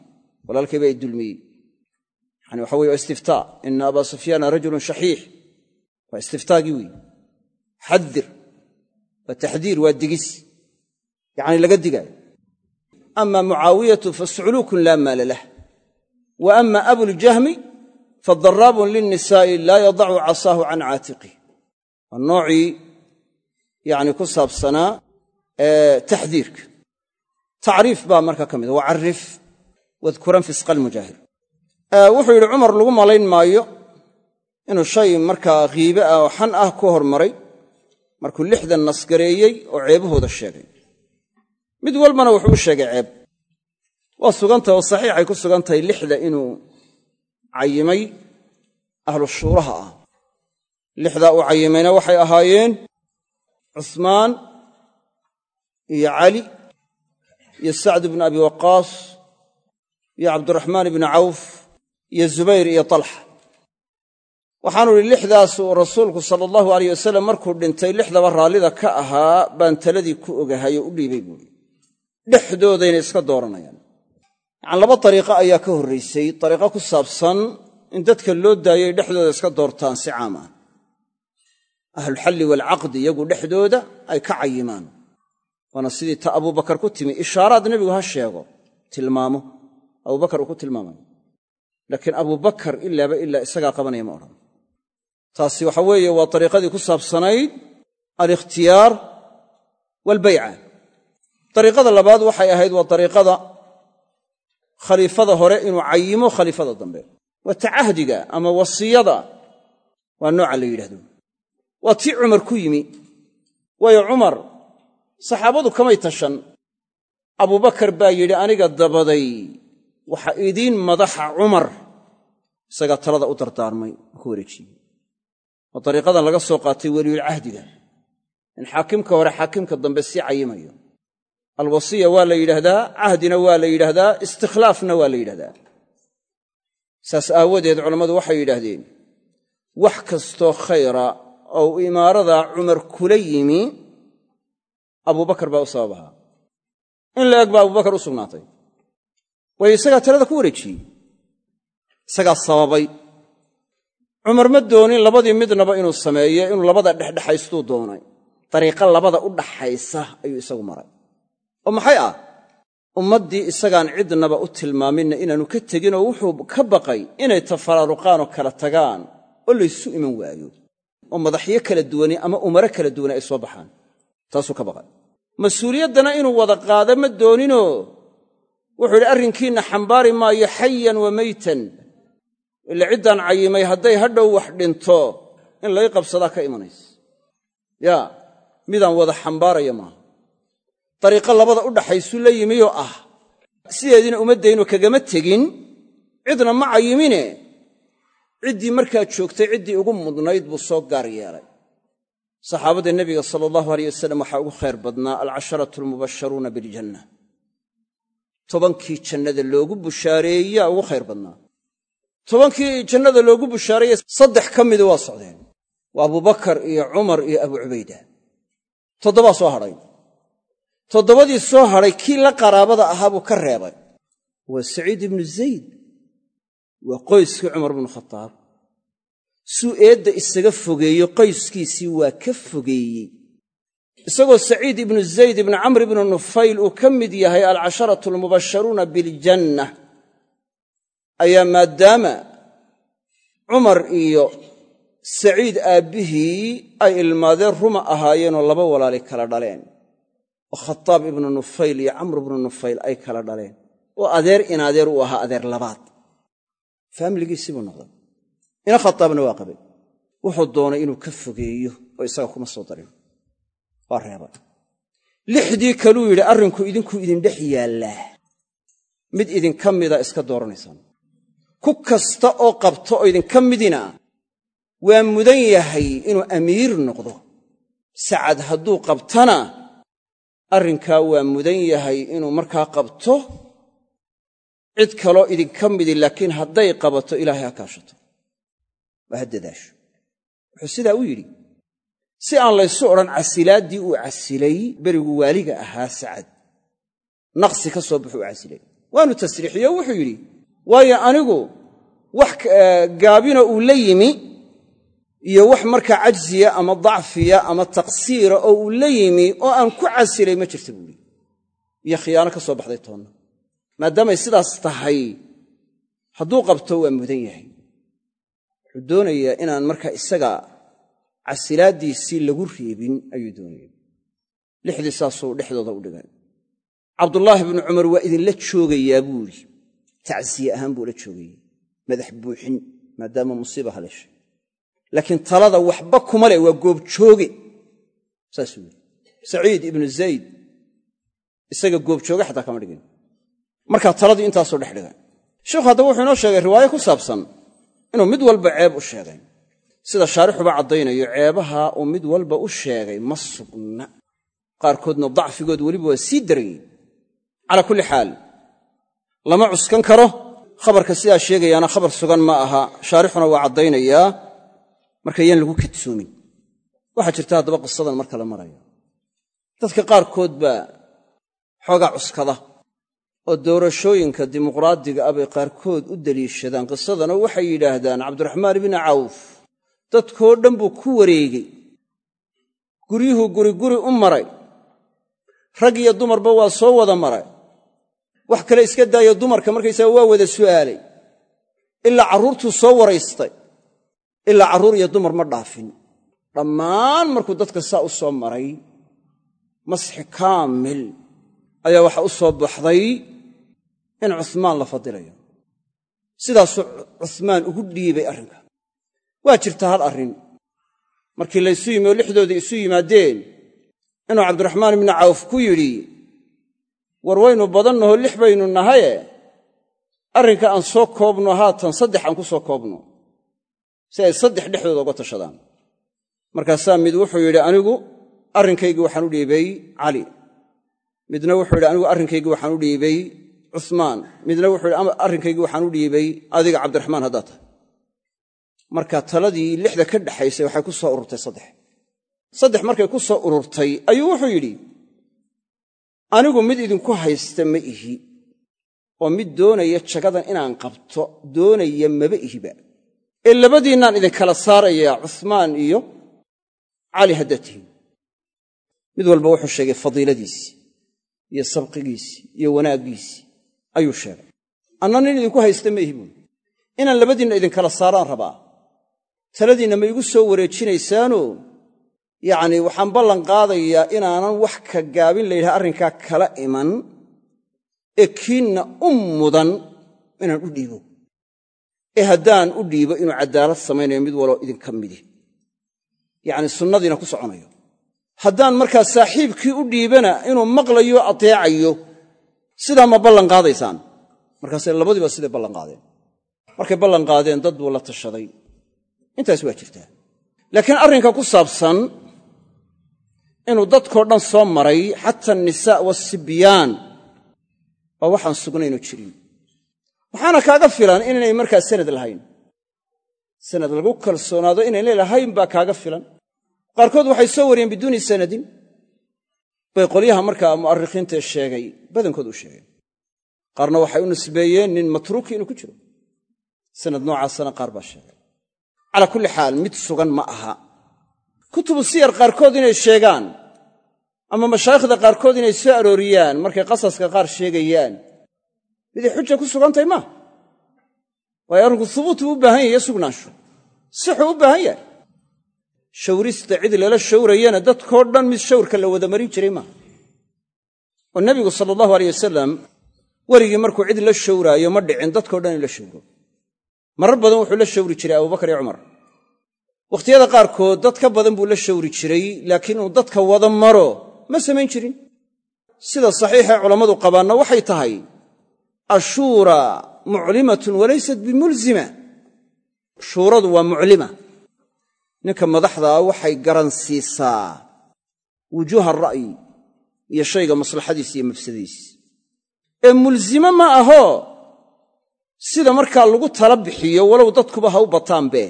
S1: walaalkay baa i dulmiyey. Yani waxa weye waa istiftaa. Ina abaa sufyaana rajulun shaxiix. Waa istiftaagii weyi xadir waa taxdiir waa digis yacni laga digaayo ama mucaawiyatu fasuluukun laa maala lah wa ama abuljahmi fadaraabun lilnisaa'i laa yadacu casaahu can caatiqih waa noocii yani ku saabsanaa taxdiirka tacriif baa marka ka mida wacarif wadkuran fisqa almujaahir wuxuu yidhi cumar lagu malayn maayo inuu shay markaa markuu lixdan nasgareeyey oo ceebahooda sheegay. Mid walbana wuxuu sheegay ceeb. Waa sugantahay oo saxiixay ku sugan tahay lixda inuu cayimay ahlu shuuraha ah. Lixdaa uu cayimayna waxay ahaayeen cusmaan iyo cali iyo sacd bnu abi waqaas iyo cabduraxmaan ibni cawf iyo zubayr iyo talxa waxaanu idhi lixdaasuu rasuulku sala allahu alayh wasalam markuu dhintay lixdaba raallida ka ahaa baan taladii ku ogahay oo u dhiibay buuri dhexdoodayna iska dooranayaan. Yacani laba dariiqo ayaa ka horraysay dariiqo ku saabsan in dadka loo daayay dhexdooda iska doortaan si caam ah. Ahlulxalli waalcaqdi iyagu dhexdooda ay ka cayimaan. Waana sidii ta abubakar ku timi ishaaraad nebigu ha sheego. Tilmaamo. Abubakar uu ku tilmaamayo laakiin abubakar ilaaba ilaa isagaa qabanaya ma odhan taasi waxa weeye waa dariiqadii ku saabsanayd alikhtiyaar waalbayca dariiqada labaad waxay ahayd waa dariiqada khaliifada hore inuu cayimo khaliifada dambe. Waa tacahdiga ama wasiyada waa nooca la yidhahdo waa tii cumar ku yimi. Waayo cumar saxaabadu kamay tashan. Abubakar baa yidhi aniga dabaday waxa idiin madaxa cumar. Isagaa talada u dardaarmay oo ku wareejiyey oo dariiqadan laga soo qaatay weliyulcahdiga in xaakimka hore xaakimka dambe sii cayimayo. Alwasiya waa la yidhaahdaa cahdina waa la yidhaahdaa istikhlaafna waa la yidhahdaa saas aawadeed culammadu waxay yidhaahdeen wax kastoo khayra oo uu imaaradaa cumar kula yimi abubakar baa u sabab ahaa in la eg baa abubakar u sugnaatay. Waayo isagaa talada ku wareejiyey. Isagaa sababay cumar ma doonin labadii midnaba inuu sameeyo inuu labada dhexdhexaystuu doonay? Dariiqa labada u dhaxaysa ayuu isagu maray. Oo maxay ah? Ummaddii isagaan cidnaba u tilmaaminna inaanu ka teginoo wuxuu ka baqay inay tafaraaruqaanoo kala tagaan oo laysu iman waayo. Oo madaxyo kala duwani ama umaro kala duwani ay soo baxaan. Taasuu ka baqay. Mas'uuliyaddana inuu wada qaado ma dooninoo? Wuxuu yidhi arrinkiinna xambaari maayo xayan wa meytan ila ciddaan cayimay hadday hadhow wax dhinto in lay qabsadaa ka imanaysa. Yaa midaan wada xambaaraya maaha. Dariiqo labada u dhaxaysuu la yimiyoo ah. Sideediina uma daynoo kagama tegin. Cidna ma cayimine. Ciddii markaa joogtay ciddii ugu mudnayd buu soo gaar yeelay. Saxaabada nebiga sala allahu aleyh wasalam waxaa ugu khayr badnaa alcasharatu almubasharuuna biljanna. Tobankii jannada loogu bushaareeyaa ugu khayr badnaa tobankii jannada loogu bushaareeyey saddex ka mida waa socdeen waa abubakar iyo cumar iyo abu cubayda. Toddobaa soo hadhay. Toddobadii soo hadhay kii la qaraabada ahaa buu ka reebay. Waa saciid ibnu zayd. Waa qoyskii cumar bnu khataab. Suu eedda isaga fogeeyo qoyskiisii waa ka fogeeyey. Isagoo saciid ibnu zayd ibnu camr ibnu nufayl uu ka mid yahay alcasharatu almubasharuuna biljanna ayaa maadaama cumar iyo saciid aabbihii ay ilmaadeen ruma ahaayeenoo laba walaali kala dhaleen. Oo khataab ibnu nufayl iyo camr ibnu nufayl ay kala dhaleen. Oo adeer in adeer uu ahaa adeer labaad. Faamiligiisii buu noqday. Ina khataabna waa qabay. Wuxuu doonay inuu ka fogeeyo oo isaga kuma soo darin. Waa reebay. Lixdii kaluu yidhi arrinku idinkuu idindhex yaallaa. Mid idinka mida iska dooranaysaan ku kasta oo qabto oo idinka midina waa mudan yahay inuu amiir noqdo. Sacad hadduu qabtana arrinkaa waa mudan yahay inuu markaa qabto cid kaloo idinka midi laakiin hadday qabato ilaahay ha kaashato. Waa ha dadaasho wuxuu sidaa u yidhi si aan laysu odhan casilaaddii uu casilay berigu waaliga ahaa sacad. Naqsi ka soo baxuu casilay. Waanu tasriixiyo wuxuu yidhi waayo anigu wax gaabino uu la yimi iyo wax markaa cajziya ama dacfiya ama taqsiira oo uu la yimi oo aan ku casilay ma jirta buuhi iyo khiyaano ka soo baxday toonna. Maadaamay sidaas tahay hadduu qabto waa mudan yahay. Wuxuu doonayaa inaan markaa isaga casilaaddiisii lagu reebin ayuu doonaya lixdii saasuu dhexdooda u dhigay cabdulaahi bnu cumar waa idinla joogayaa buu idhi tacsiye ahaan buu la joogayey madax buuxin maadaama musiiba haleeshay laakiin talada waxba kuma leh waa goobjooge saasuu yidhi saciid ibnu zayd isaga goobjooge xataa kama dhigin. Markaa taladii intaasuu dhex dhigay sheikhu haddaba wuxuu inoo sheegay riwaayo ku saabsan inuu mid walba ceeb u sheegay. Sida shaarixuba caddaynayo ceebaha uu mid walba u sheegay ma sugna. Qaarkoodna dacfigood weliba waa sii darayey calaa kulli xaal lama cuskan karo. Khabarka sidaa sheegayaana khabar sugan ma aha. Shaarixuna waa caddaynayaa marka yaan lagu kadsoomin waxaa jirta haddaba qisadan marka la marayo. Dadka qaarkood baa xoogaa cuskada oo doorashooyinka dimuqraadiga ah bay qaarkood u deliishadaan. Qisadanoo waxay yidhaahdaan cabdiraxmaan ibni cawf dadkoo dhan buu ku wareegey guryuhuu guri guri u maray. Rag iyo dumarba waa soo wada maray wax kale iska daayo dumarka markaysaga waa wada su'aalay. Ilaa carruurtuu soo waraystay. Ilaa carruur iyo dumar ma dhaafin. Dhammaan markuu dadka saa u soo maray masxi kaamil ayaa waxa u soo baxday in cuhmaan la fadilayo sidaasuu cuhmaan ugu dhiibay arrinka. Waa jirta hal arrin. Markii laysu yimi oo lixdoodii isu yimaadeen inuu cabdiraxmaan ibnu cawf ku yidhi war waynu badannaho lix baynu nahaye arrinka aan soo koobno haatan saddex aan ku soo koobno si ay saddex dhexdooda uga tashadaan. Markaasaa mid wuxuu yidhi anigu arrinkaygii waxaan u dhiibay cali. Midna wuxuu yidhi anigu arrinkaygii waxaan u dhiibay cusmaan. Midna wuxuu yidhi arrinkaygii waxaan u dhiibay adiga cabdiraxmaan haddaa tahay. Marka taladii lixda ka dhexaysay waxay ku soo ururtay saddex. Saddex markay ku soo ururtay ayuu wuxuu yidhi anigu mid idinku haysta ma ihi oo mid doonaya jagadan inaan qabto doonaya maba ihiba. Ee labadiinnaan idinkala saarayaa cusmaan iyo cali haddaad tihiin mid walba wuxuu sheegay fadiiladiisii iyo sabqigiisii iyo wanaaggiisii ayuu sheegay. Anna nin idinku haysta ma ihi buui inaan labadiinna idinkala saaraan rabaa. Taladiinna ma igu soo wareejinaysaanoo yacnii waxaan ballan qaadayaa inaanan wax ka gaabin layidhaha arrinkaa kala iman ee kiinna u mudan inaan u dhiibo. Ee haddaan u dhiibo inuu caddaalad samaynayo mid waloo idinka midi. Yacni sunnadiina ku soconayo. Haddaan markaa saaxiibkii u dhiibana inuu maqlayo ateecayo sidaa ma ballan qaadaysaan. Markaase labadiiba siday ballan qaadeen? Markay ballan qaadeen dad buu la tashaday intaas waa jirtaa. Laakiin arrinka ku saabsan inuu dadkoo dhan soo maray xata annisaa waasibyaan waa waxaan sugnaynoo jirin. Waxaana kaaga filan inaynay markaa sanad lahayn. Sanad lagu kalsoonaado inaynay lahayn baa kaaga filan. Qaarkood waxay soo wariyeen biduuni sanadin. Bay qolyaha markaa mu'arikhiintae sheegay badankood u sheegeen qaarna waxay u nisbeeyeen nin matruuki inuu ku jiro. Sanad noocaasana qaar baa sheegay. Calaa kulli xaal mid sugan ma aha kutubu siyar qaarkood inay sheegaan ama mashaayikhda qaarkood inay soo arooriyaan markay qasaska qaar sheegayaan. Miday xuja ku sugantahay maaha waayo arrinku hubuut buu u baahan yahy iyo sugnaansho sixuu u baahan yahay. Shawrista cid lala shawrayana dadkoo dhan mid shawrka la wada marin jiray maaha oo nebigu sala allahu aleyh wasalam weligii markuu cid la shawraayo ma dhicin dadkao dhan in la shawro. Marar badan wuxuu la shawri jiray abubakar iyo cumar wakhtiyada qaarkood dad ka badan buu la shawri jiray laakiin inuu dadka wada maro. Ma samayn jirin. Sida saxiixee culammadu qabaanna waxay tahay ashuura muclimatun walaysat bimulzima. Shuuradu waa muclima. Ninka madaxdaa waxay garansiisaa wujuuha ra'yi iyo shayga maslaxadiisa iyo mafsadadiisa ee mulsime ma aho? Sida markaa lagu tala bixiyo walow dadkuba ha u bataanbe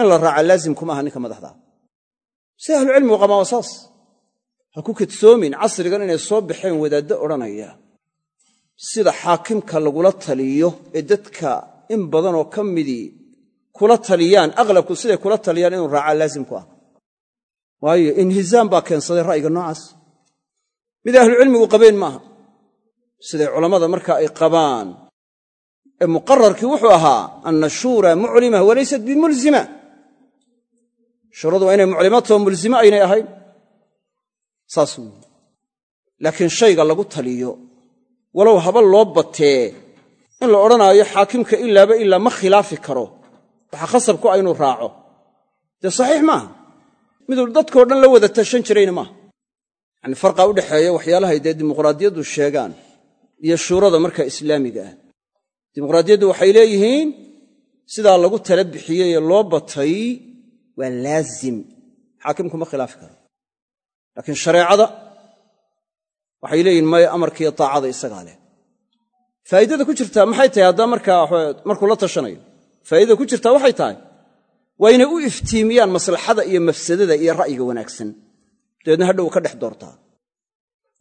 S1: in la raaca laazim kuma aha ninka madaxdaa si ahlucilmigu qabaan waa saas. Ha ku kadsoomin casrigan inay soo baxeen wadaaddo odhanaya. Sida xaakimka lagula taliyo ee dadka in badanoo ka midii kula taliyaan aqlabku siday kula taliyaan inuu raacaa laazim ku ah. Waayo inhizaam baa keensaday ra'yiga noocaas. Mid ahlucilmigu qabeen maaha. Siday culammada marka ay qabaan. Ee muqararkii wuxuu ahaa anna shuura muclima walaysat bimulzima shuuradu waa inay muclimatoo mulzime aynay ahayn. Saas weyi laakiin shayga lagu taliyo walow haba loo batee in la odhanaayo xaakimka ilaaba ilaa ma khilaafi karo waxaa khasab ku ah inuu raaco. Dee saxiix maaha miduu dadkoo dhan la wada tashan jirayna maaha yacani farqaa u dhexeeya waxyaalahay dee dimuqraadiyaddu sheegaan iyo shuurada markaa islaamiga ah. Dimuqraadiyaddu waxay leeyihiin sidaa lagu tala bixiyey loo batay waa laazim. Xaakimku ma khilaafi karo laakiin shareecada waxay leeyihiin maya amarkiiyo taacada isagaa leh. Faa'iidada ku jirtaa maxay tahay haddaa markaa markuu la tashanayo? Faa'idada ku jirtaa waxay tahay waa inay u iftiimiyaan maslaxada iyo mafsadada iyo ra'yiga wanaagsan. Dabeedna hadhow ka dhex doortaa.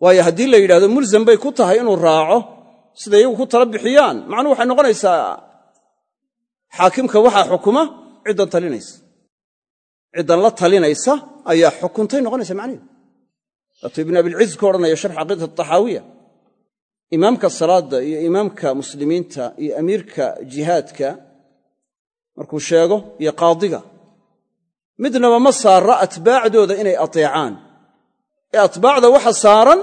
S1: Waayo haddii la yidhahdo mulsam bay ku tahay inuu raaco sida iyagu ku tala bixiyaan. Macnuhu waxay noqonaysaa xaakimka waxaa xukuma ciddan talinaysa ciddan la talinaysa ayaa xukuntay noqonaysa macnaheedu waatuu ibn abilciz ka odhanaya sharx caqiidat taxaawiya imaamka salaadda iyo imaamka muslimiinta iyo amiirka jihaadka markuu sheego iyo qaadiga midnaba ma saara atbaacdooda inay ateecaan. Ee atbaacda waxa saaran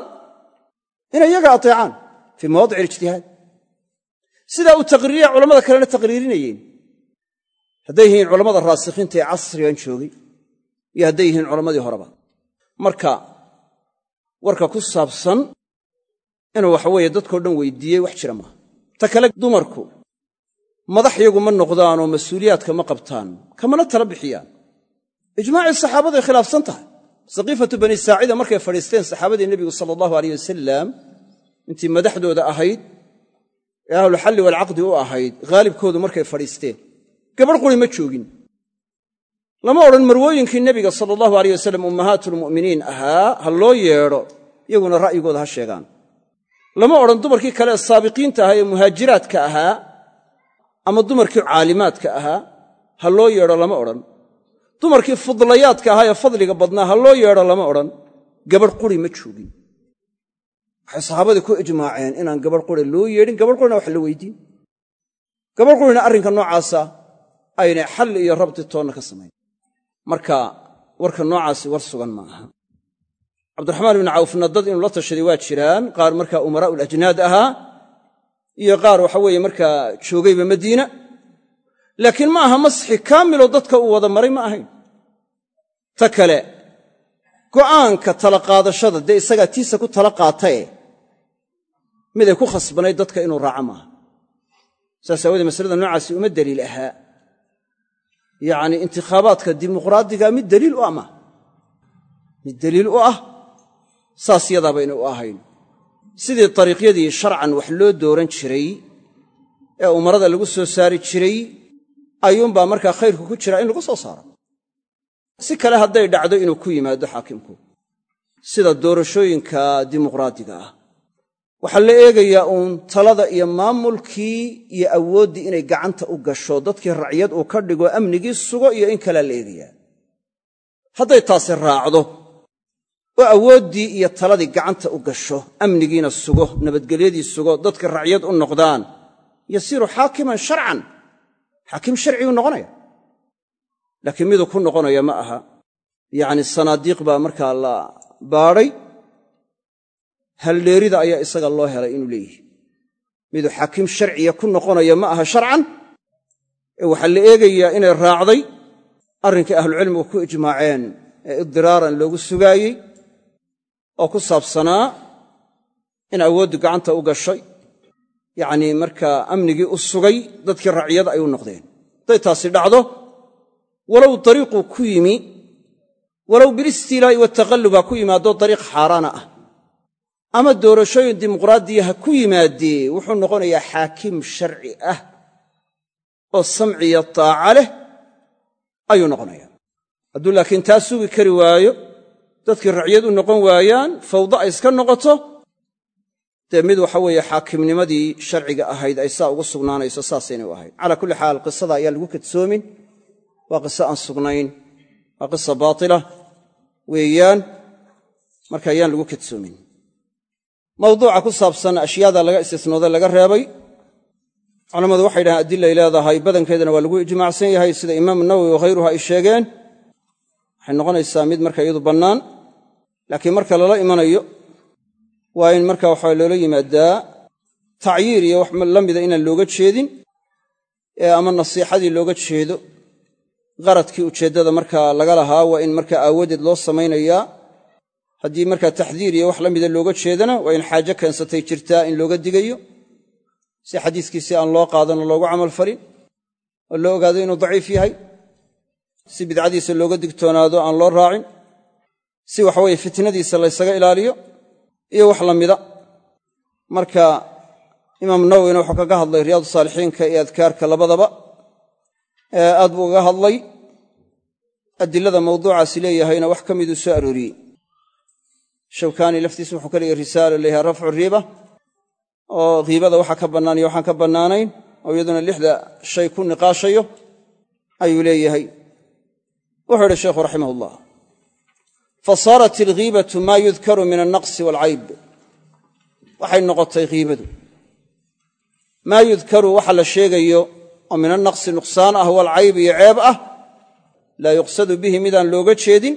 S1: inay iyaga ateecaan fii mawaadic alijtihaad sidaa uu taqriiriya culamada kalena taqriirinayeen. Hadday yihiin culammada raasikhiinta ee casrigan joogay iyo hadday yihiin culammadii horeba. Marka warka ku saabsan inuu waxaweeye dadkao dhan weydiiyey wax jira maaha. Ta kale dumarku madax yagu ma noqdaanoo mas'uuliyaadka ma qabtaan kamana tala bixiyaan. Ijmaacii saxaabaday khilaafsan tahay. Saqiifatu bani saacida markay fadhiisteen saxaabadii nebigu sala allahu aleyh wasalam intii madaxdooda ahayd ee ahluxalli waalcaqdi u ahayd haalibkoodu markay fadhiisteen. Gabadh quri ma joogin lama odhan marwooyinkii nebiga sala allahu aleyh wasalam ummahaatulmu'miniin ahaa ha loo yeedho iyaguna ra'yigooda ha sheegaan. Lama odhan dumarkii kale saabiqiinta ahaa ee muhaajiraadka ahaa ama dumarkii caalimaadka ahaa ha loo yeedho lama odhan. Dumarkii fudlayaadka ahaa ee fadliga badnaa ha loo yeedho lama odhan. Gabadh quri ma joogin. Waxay saxaabadii ku ijmaaceen inaan gabadh quri loo yeedhin gabadh qurina wax la weydiin. Gabadh qurina arrinka noocaasa aynay xalli iyo rabti toonna ka samayn marka warka noocaasi war sugan ma aha cabdiraxmaan ibnu cawfna dad inuu la tashaday waa jiraan qaar markaa umaraa'u lajnaad ahaa iyo qaar waxa weeye markaa joogayba madiina. Laakiin ma aha masxi kaamiloo dadka uu wada maray ma ahayn. Ta kale go'aanka tala qaadashada dee isagaa tiisa ku tala qaatae miday ku khasbanayd dadka inuu raaco maaha. Saas aawoodee masalada noocaasi uma daliil ahaa yacni intikhaabaadka dimuqraadiga mid daliil u ah maaha mid daliil u ah? Saas yadaabayna u ahayn. Sidii dariiqyadii sharcan wax loo dooran jiray ee umarada lagu soo saari jiray ayuunbaa markaa khayrku ku jira in lagu soo saaro. Si kale hadday dhacdo inuu ku yimaado xaakimku. Sida doorashooyinka dimuqraadiga ah waxaa la eegayaa uun talada iyo maamulkii iyo awooddii inay gacanta u gasho dadkii racyad uu ka dhigo amnigii sugo iyo in kalea la eegayaa. Hadday taasi raacdo oo awooddii iyo taladii gacanta u gasho amnigiina sugo nabadgelyadii sugo dadka racyad u noqdaan yasiiru xaakiman sharcan. Xaakim sharciguu noqonaya. Laakiin miduu ku noqonaya ma aha. Yacni sanaadiiq baa markaa la baadhay haldheerida ayaa isaga loo helay inuu leeyihi miduu xaakim sharciya ku noqonaya ma aha sharcan? Ee waxaa la eegayaa inay raacday arrinkay ahlucilmigu ku ijmaaceen ee idiraaran loogu sugaayey oo ku saabsanaa in awooddu gacanta u gashay. Yacnii markaa amnigii u sugay dadkii raciyada ay u noqdeen. Hadday taasi dhacdo walow dariiquu ku yimi walow bilistiilaa'i wataqallub ha ku yimaado dariiq xaaraana ah ama doorashooyin dimuqraadiya ha ku yimaadee wuxuu noqonayaa xaakim sharci ah oo samciya taaca leh ayuu noqonaya hadduu laakiin taa sugi kari waayo dadkii raciyad u noqon waayaan fawdo ay iska noqoto dee mid waxa weeye xaakimnimadii sharciga ahayd ay saa ugu sugnaanayso saasaynay u ahayd. Calaa kulli xaal qisada ayaan lagu kadsoomin. Waa qiso aan sugnayn waa qisa baatila weeyaan marka ayaan lagu kadsoomin mawduuca ku saabsan ashyaada laga istisnooday laga reebay culammadu waxay dhahaan adilay leedahay badankeedana waa lagu ijmaacsan yahay sida imaamu nawowi wakhayruhu ay sheegeen. Waxay noqonaysaa mid marka iyadu bannaan laakiin marka lala imanayo waa in marka waxaa loola yimaadaa tacyiir iyo wax la mida inaan looga jeedin ee ama nasiixadii looga jeedo. Qaradkii ujeeddada markaa laga lahaa waa in markaa aawadeed loo samaynayaa haddii markaa taxdiir iyo wax la mida looga jeedana waa in xaajo keensatay jirtaa in looga digayo. Si xadiiskiisii aan loo qaadanoo loogu camal falin oo loo ogaado inuu daciif yahay. Si bidcadiisa looga digtoonaado aan loo raacin. Si waxaweye fitnadiisa laysaga ilaaliyo iyo wax la mida. Marka imaam nawowina wuxuu kaga hadlay riyaadu saalixiinka iyo adkaarka labadaba. Aad buu uga hadlay. Adilada mawduucaasi leeyahayna wax ka miduu soo arooriyey shawkaani laftiisa wuxuu ka leeyahy risaala leeyahay rafcu riiba. Oo hiibada waxa ka bannaan waxaan ka bannaanayn oo iyaduna lixda shay ku niqaashayo ayuu leeyahay. Wuxuu idhi sheikhu raximah ullah fasaarat alghiibatu maa yudkaru min alnaqsi waalcayb waxay noqotay hiibadu maa yudkaru waxa la sheegayo oo min annaqsi nuqsaan ah waalcayb iyo ceeb ah laa yuqsadu bihi midaan looga jeedin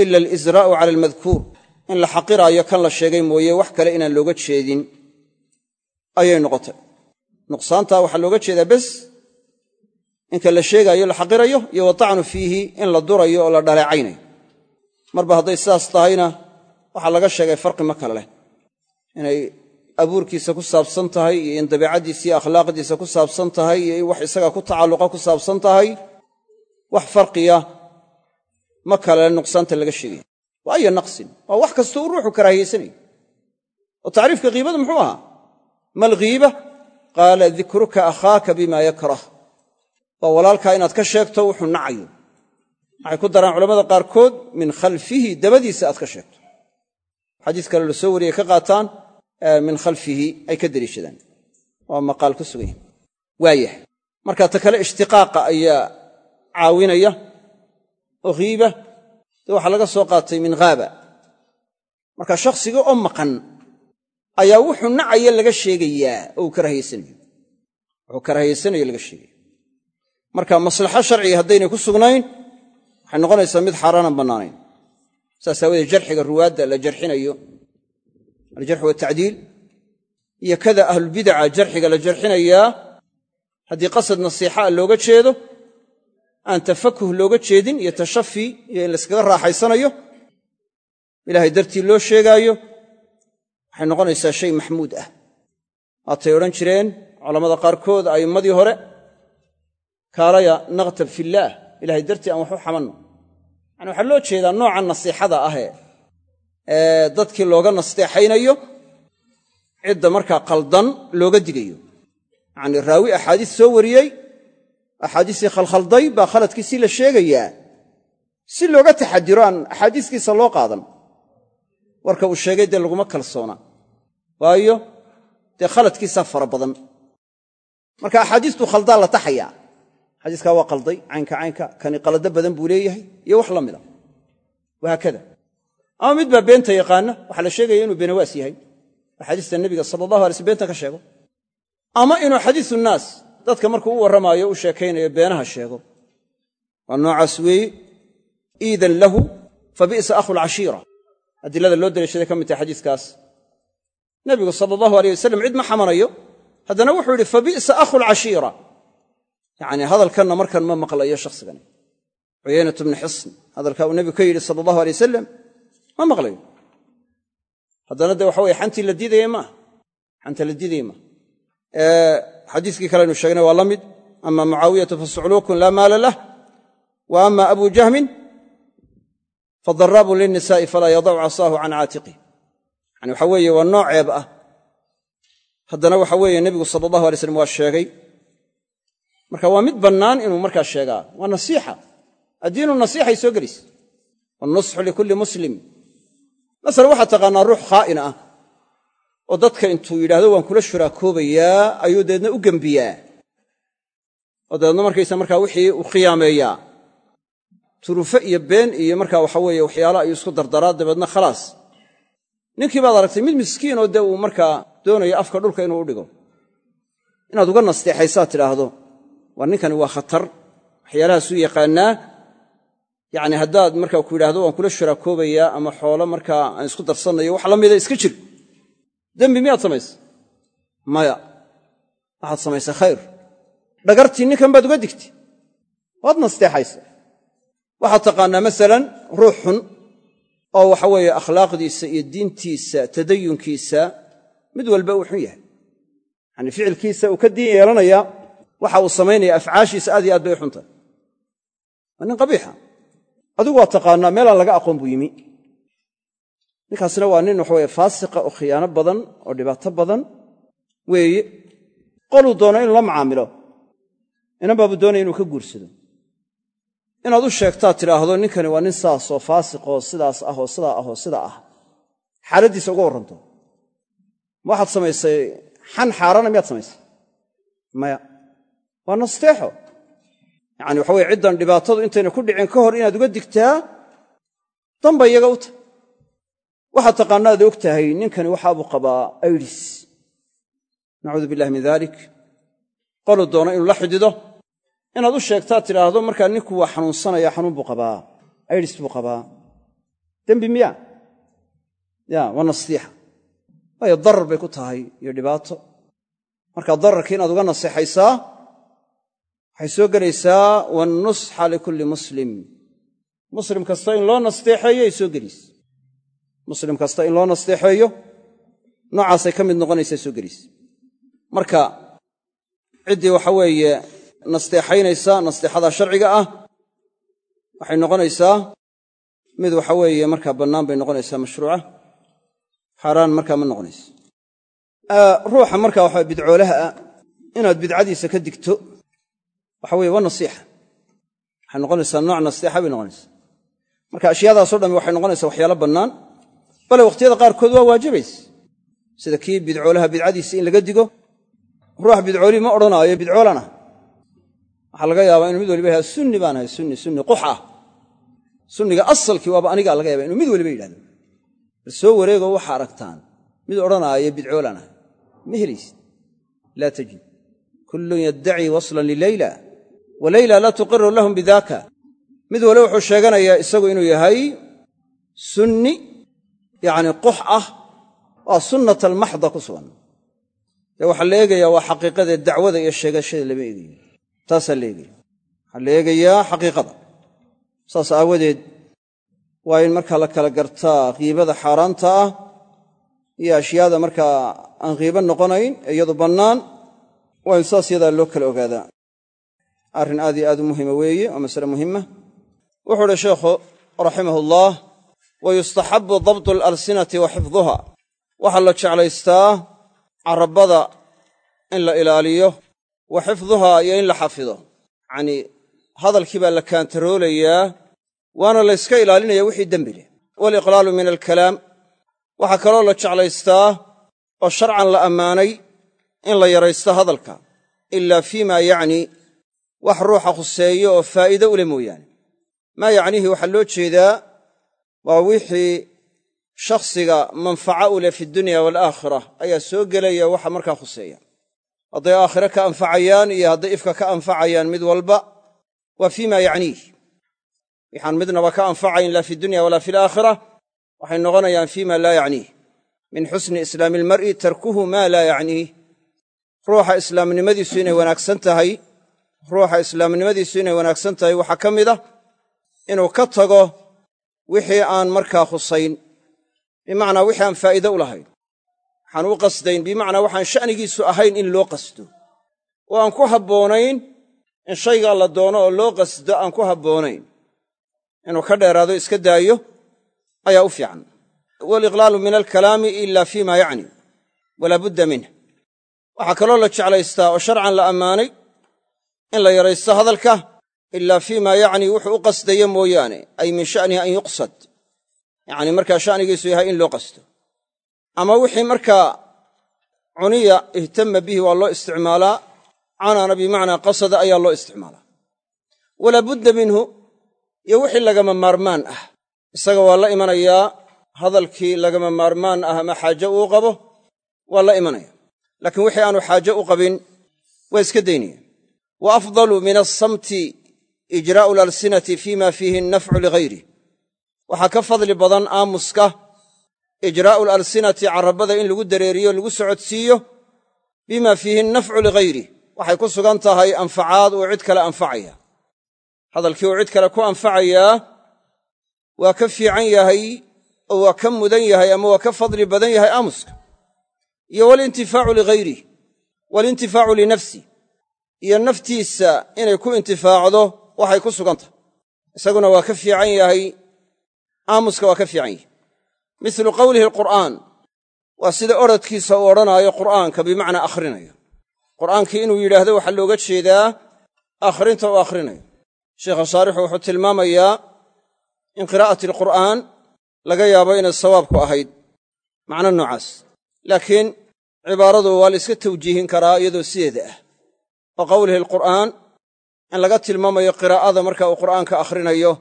S1: ila alisraa'u cala almadkuur. In la xaqiraayo kan la sheegay mooye wax kale inaan looga jeedin ayay noqotay. Nuqsaantaa waxaa looga jeedaa bes inka la sheegaayo la xaqirayo iyo watacnu fiihi in la durayo oo la dhaleecaynayo. Marba hadday sidaas tahayna waxaa laga sheegay farqi ma kale leh. Inay abuurkiisa ku saabsan tahay iyo in dabiicaddiisa iyo akhlaaqdiisa ku saabsan tahay iyo in wax isaga ku tacalluqa ku saabsan tahay wax farqiya ma kale nuqsaanta laga sheegaya wa aya naqsin. Waa wax kastoo uu ruuxu karaahiyaysanayo oo tacriifka kiibada muxuu ahaa? Malghiiba qaala dikruka akhaaka bima yakrah. Waa walaalkaa inaad ka sheegto wuxuu nacayo. Waxay ku daraan culamada qaarkood min khalfihi dabadiisa aad ka sheegto. Xadiis kale la soo wariyey ka qaataan min khalfihi ay ka deliishadaan waa maqaal ku sugan yahi waayah marka ta kale ishtiqaaqa ayaa caawinaya oo hiiba waxaa laga soo qaatay min haaba marka shakhsiga oo maqan ayaa wuxuu nacaya laga sheegayaa oo uu karahayaysanayo wuxuu karahayaysanayo laga sheegaya marka maslaxo sharciga haddaynay ku sugnayn waxay noqonaysaa mid xaaraanan bannaanayn. Saas aawoodee jarxiga ruwaadda la jarxinayo aljarxu watacdiil iyo kada ahlulbidaca jarxiga la jarxinayaa haddii qasad nasiixaa looga jeedo aan tafakuh looga jeedin iyo tashafi iyo in layskaga raaxaysanayo ilaahay dartii loo sheegaayo waxay noqonaysaa shay maxmuud ah. Waatay odhan jireen culammada qaarkood a'immadii hore kaalaya naqtab fillaah ilahay dartii aan waxu xamanno. Yani waxaa loo jeedaa nooca nasiixada ahee ee dadkii looga nasteexaynayo cidda markaa qaldan looga digayo. Yacanii raawi axaadiis soo wariyey axaadiistii khalkhalday baa khaladkiisii la sheegayaa. Si looga taxadiro aan axaadiiskiisa loo qaadan warka uu sheegay dee laguma kalsoona. Waayo dee khaladkiisaa fara badan. Marka axaadiistuu khaldaa la taxayaa. Xadiiskaa waa qalday caynka caynka kani qalado badan buu leeyahay iyo wax la mida. Wahaakada ama mid baa beenta yaqaana waxaa la sheegaya inuu beenawaas yahay. Axaadiista nebiga sala allahu alay sl beentan ka sheego. Ama inuu xadiisu naas dadka markuu u warramaayo u sheekaynayo beenaha sheego. Waa noocaas weeye iidan lahu fa bi'sa akhu lcashiira adilada loo daliishaday ka mid tahay xadiiskaas. Nebigu sala allahu aleyh wasalam cid ma xamanayo haddana wuxuu yidhi fa bi'sa akhu lcashiira yacnii hadalkanna markan ma maqlayo shakhsigani. Cuyaynatu bni xisn hadalkaa uu nebigu ka yidhi sala allahu alay wasalam ma maqlayo. Haddana dee waxa weye xantii la diidaya maaha xanta la diidaya maaha xadiiskii kale aynu sheegnay waa la mid. Ama mucaawiyatu fasucluukun laa maala lah. Wa ama abu jahmin fadaraabun lilnisaa'i falaa yadacu casaahu can caatiqih yani waxa weeye waa nooc ceeb ah. Haddana waxa weeye nebigu sala allahu alay slam waa sheegay. Marka waa mid bannaan inuu markaa sheegaa. Waa nasiixa. Addiinu nasiixay soo gelaysa wannusxu likulli muslim. Masalan waxaad taqaannaa ruux khaa'in ah oo dadka intuu yidhaahdo waan kula shuraakoobayaa ayuu deedna u gembiyaa oo dabeedna markaysa markaa wixii u khiyaameeyaa. Turufo iyo been iyo markaa waxa weeye waxyaala ayuu isku dardaraa dabeedna khalaas. Ninkii baad aragtay mid miskiin oo dee uu markaa doonayo afka dhulka inuu u dhigo. Inaad uga nasteexaysaad tidhaahdo waa ninkani waa khatar. Waxyaalahaasuu yaqaannaa yacni haddaad markaa ku yidhahdo waan kula shuraakoobayaa ama xoolo markaa aan isku darsannayo wax la mida iska jir dembi miyaad samaysay maya waxaad samaysay khayr. Dhagartii ninkan baad uga digtay. Waad nasteexaysa. Waxaad taqaannaa masalan ruux xun oo waxa weeye akhlaaqdiisa iyo diintiisa tadayunkiisa mid walba uu xun yahay. Yacanii ficilkiisa uu ka diin yeelanayaa waxa uu samaynaya afcaashiisa aad iyo aad bay u xuntahay. Waa nin qabiixa. Adigu waa taqaannaa meelaan laga aqoon buu yimi ninkaasna waa nin waxaweye faasiqa oo khiyaano badan oo dhibaato badan. Weeye qoluu doono inuu la macaamilo. Inan baabuu doonaya inuu ka guursado. Inaad u sheegtaad tidhaahdo ninkani waa nin saasoo faasiqoo sidaas ah oo sidaa ah oo sidaa ah. Xaaladdiisa uga warranto. Waxaad samaysay xan xaarana miyaad samaysay? Maya. Waa nasteexo. Yacani waxa weye ciddan dhibaatadu intayna ku dhicin ka hor inaad uga digtaa danba iyaga u tahy waxaad taqaanaad og tahay ninkani waxaabuu qabaa aydhis nacuudu billahi min dalik qoluu doono inuu la xidido inaad u sheegtaad tidhaahdo markaa ninku waa xanuunsanaya xanuun buu qabaa. Aydhis buu qabaa. Dembi miya? Ya waa nasiixa. Waayo darar bay ku tahay iyo dhibaato. Marka dararkii inaad uga naseexaysaa waxay soo gelaysaa wannusxa likulli muslim. Muslim kasta in loo nasteexeeyo ay soo gelaysa muslim kasta in loo nasteexeeyo noocaasay ka mid noqonaysaa soo gelaysa marka ciddii waxa weeye nasteexaynaysa nasteexada sharciga ah waxay noqonaysaa mid waxa weeye markaa bannaan bay noqonaysaa mashruuca. Xaaraan markaa ma noqonayso. Ruuxa markaa waxa bidcoolaha ah inaad bidcadiisa ka digto waxa weye waa nasiixa. Waxay noqonaysaa nooc nasiixa bay noqonaysaa. Marka ashyaadaasoo dhami waxay noqonaysaa waxyaalo bannaan bale wakhtiyada qaarkood waa waajibaysa sida kii bidcoolaha bidcadiisa in laga digo ruux bidcoolii ma odhanaayo bidcoolana. Waxaa laga yaabaa inu mid waliba yahado sunni baan ahay sunni sunni qux ah sunniga asalkii waaba anigaa laga yaaba inu mid waliba yidhahdo. Bal soo wareegoo waxa aragtaan mid odhanaayo bidcoolaan ahay ma helaysid laa tajid. Kullun yaddacii waslan lileyla wa laa tuqiru lahum bidaaka. Mid waliba wuxuu sheeganayaa isagu inuu yahay sunni yacni qux ah waa sunnata almaxda ku sugan. Dee waxaa la eegayaa waa xaqiiqadee dacwada iyo sheegashada lama eegayo taasaa la eegaya. Waxaa la eegayaa xaqiiqada. Saas aawadeed waa in markaa la kala gartaa kiibada xaaraanta ah iyo ashyaada markaa aan kiibo noqonayn ee iyadu bannaan waa in saas yadaa loo kala ogaadaa. Arrin aad iyo aad u muhima weeye waa masale muhima wuxuu uhi sheekhu raximahullah wa yustaxabu dabtu alalsinati wa xifduha waxaa la jeclaystaa carabada in la ilaaliyo wa xifduhaa iyo in la xafido yacnii hadalkii baa la kaantaroolayaa waana la yska ilaalinaya wixii dembi leh waaliqlaalu min alkalaam waxaa kaloo la jeclaystaa oo sharcan la ammaanay in la yaraysto hadalka ilaa fii maa yacnii wax ruuxa khuseeyo oo faa'iide u leh mooyaane maa yacniihi waxaa loo jeedaa waa wixii shakhsiga manfaca u leh fi dunya waalaakhira ayaa soo gelaya waxa markaa khuseeya. Hadday aakhire ka anfacayaan iyo hadday ifka ka anfacayaan mid walba waa fii maa yacniih waxaan midnaba ka anfacayn laa fi dunya walaa fi alaakhira waxay noqonayaan fii ma laa yacniih min xusni islaami almar'i tarkuhu maa laa yacniih ruuxa islaamnimadiisu inay wanaagsan tahay ruuxa islaamnimadiisu inay wanaagsan tahay waxaa ka mid ah inuu ka tago wixii aan markaa khusayn bimacnaa wixii aan faa'iide u lahayn. Waxaan u qasdayn bimacnaa waxaan sha'nigiisu ahayn in loo qasdo oo aan ku habboonayn in shaygaa la doono oo loo qasdo aan ku habboonayn. Inuu ka dheeraado iska daayo ayaa u fiican. Waaliqlaalu min alkalaami ila fii ma yacni walaa budda minh waxaa kaloo la jeclaystaa oo sharcan la ammaanay in la yaraysto hadalka ilaa fii maa yacni wuxuu u qasdaya mooyaane ay min sha'nihi an yuqsad. Yacni markaa sha'nigiisu yahay in loo qasto. Ama wixii markaa cuniya ihtama bihi waa loo isticmaalaa canana bimacnaa qasada ayaa loo isticmaalaa. Walaa budda minhu iyo wixii lagama maarmaan ah. Isaga waa la imanayaa hadalkii lagama maarmaan ah ama xaaje uu qabo waa la imanaya. Laakiin wixii aanu xaaje u qabin waa iska daynaya. Wa afdalu min alsamti ijraa'u alalsinati fii ma fiihi annafcu ligayrih waxaa ka fadli badan aamuska ijraa'u alalsinati carrabada in lagu dareeriyo lagu socodsiiyo bima fiihi annafcu ligayrih waxay ku sugan tahay anfacaad uu cid kale anfacaya. Hadalkii uu cid kale ku anfacayaa waa ka fiican yahay oo waa ka mudan yahay ama waa ka fadli badan yahay aamuska. Iyo walintifaacu ligayrih walintifaacu linafsi. Iyo naftiisa inay ku intifaacdo waxay ku sugan tahay isaguna waa ka fiican yahay. Aamuska waa ka fiican yahay. Milu qowlihi alqur'aan waa sida odradkiisa uu odhanaayo qur'aanka bimacnaa akhrinayo. Qur'aankii inuu yidhaahdo waxaa looga jeedaa akhrinta uu akhrinayo. Sheikha shaarixu wuxuu tilmaamayaa in qiraa'ati alqur'aan laga yaabo inay sawaabku ahayd. Macno noocaas. Laakiin cibaaradu waa la iska tawjiihin karaa iyadoo sideeda ah. Oo qowlihi alqur'aan in laga tilmaamayo qiraa'ada marka uu qur'aanka akhrinayo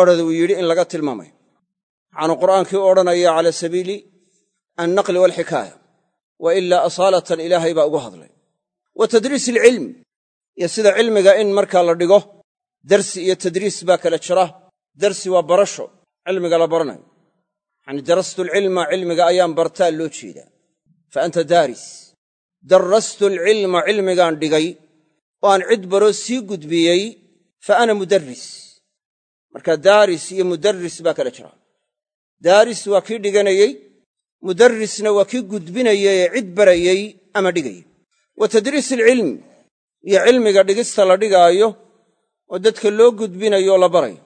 S1: odhada uu yidhi in laga tilmaamayo waxaanu qur'aankii u odhanaya cala sabiili annaqli waalxikaaya wa ilaa asaalatan ilaahay baa ugu hadlay. Wa tadriis alcilm iyo sida cilmiga in markaa la dhigo darsi iyo tadriis baa kala jira. Darsi waa barasho cilmiga la baranayo. Yacani darastu alcilma cilmiga ayaan bartaa loo jeedaa. Fa anta daaris. Darastu alcilma cilmigaan dhigay oo aan cid baro sii gudbiyey fa ana mudarris. Marka daaris iyo mudarris baa kala jira. Daaris waa kii dhiganayey mudarrisna waa kii gudbinayey ee cid barayey ama dhigayey. Wa tadriis alcilmi iyo cilmiga dhigista la dhigaayo oo dadka loo gudbinayo oo la barayo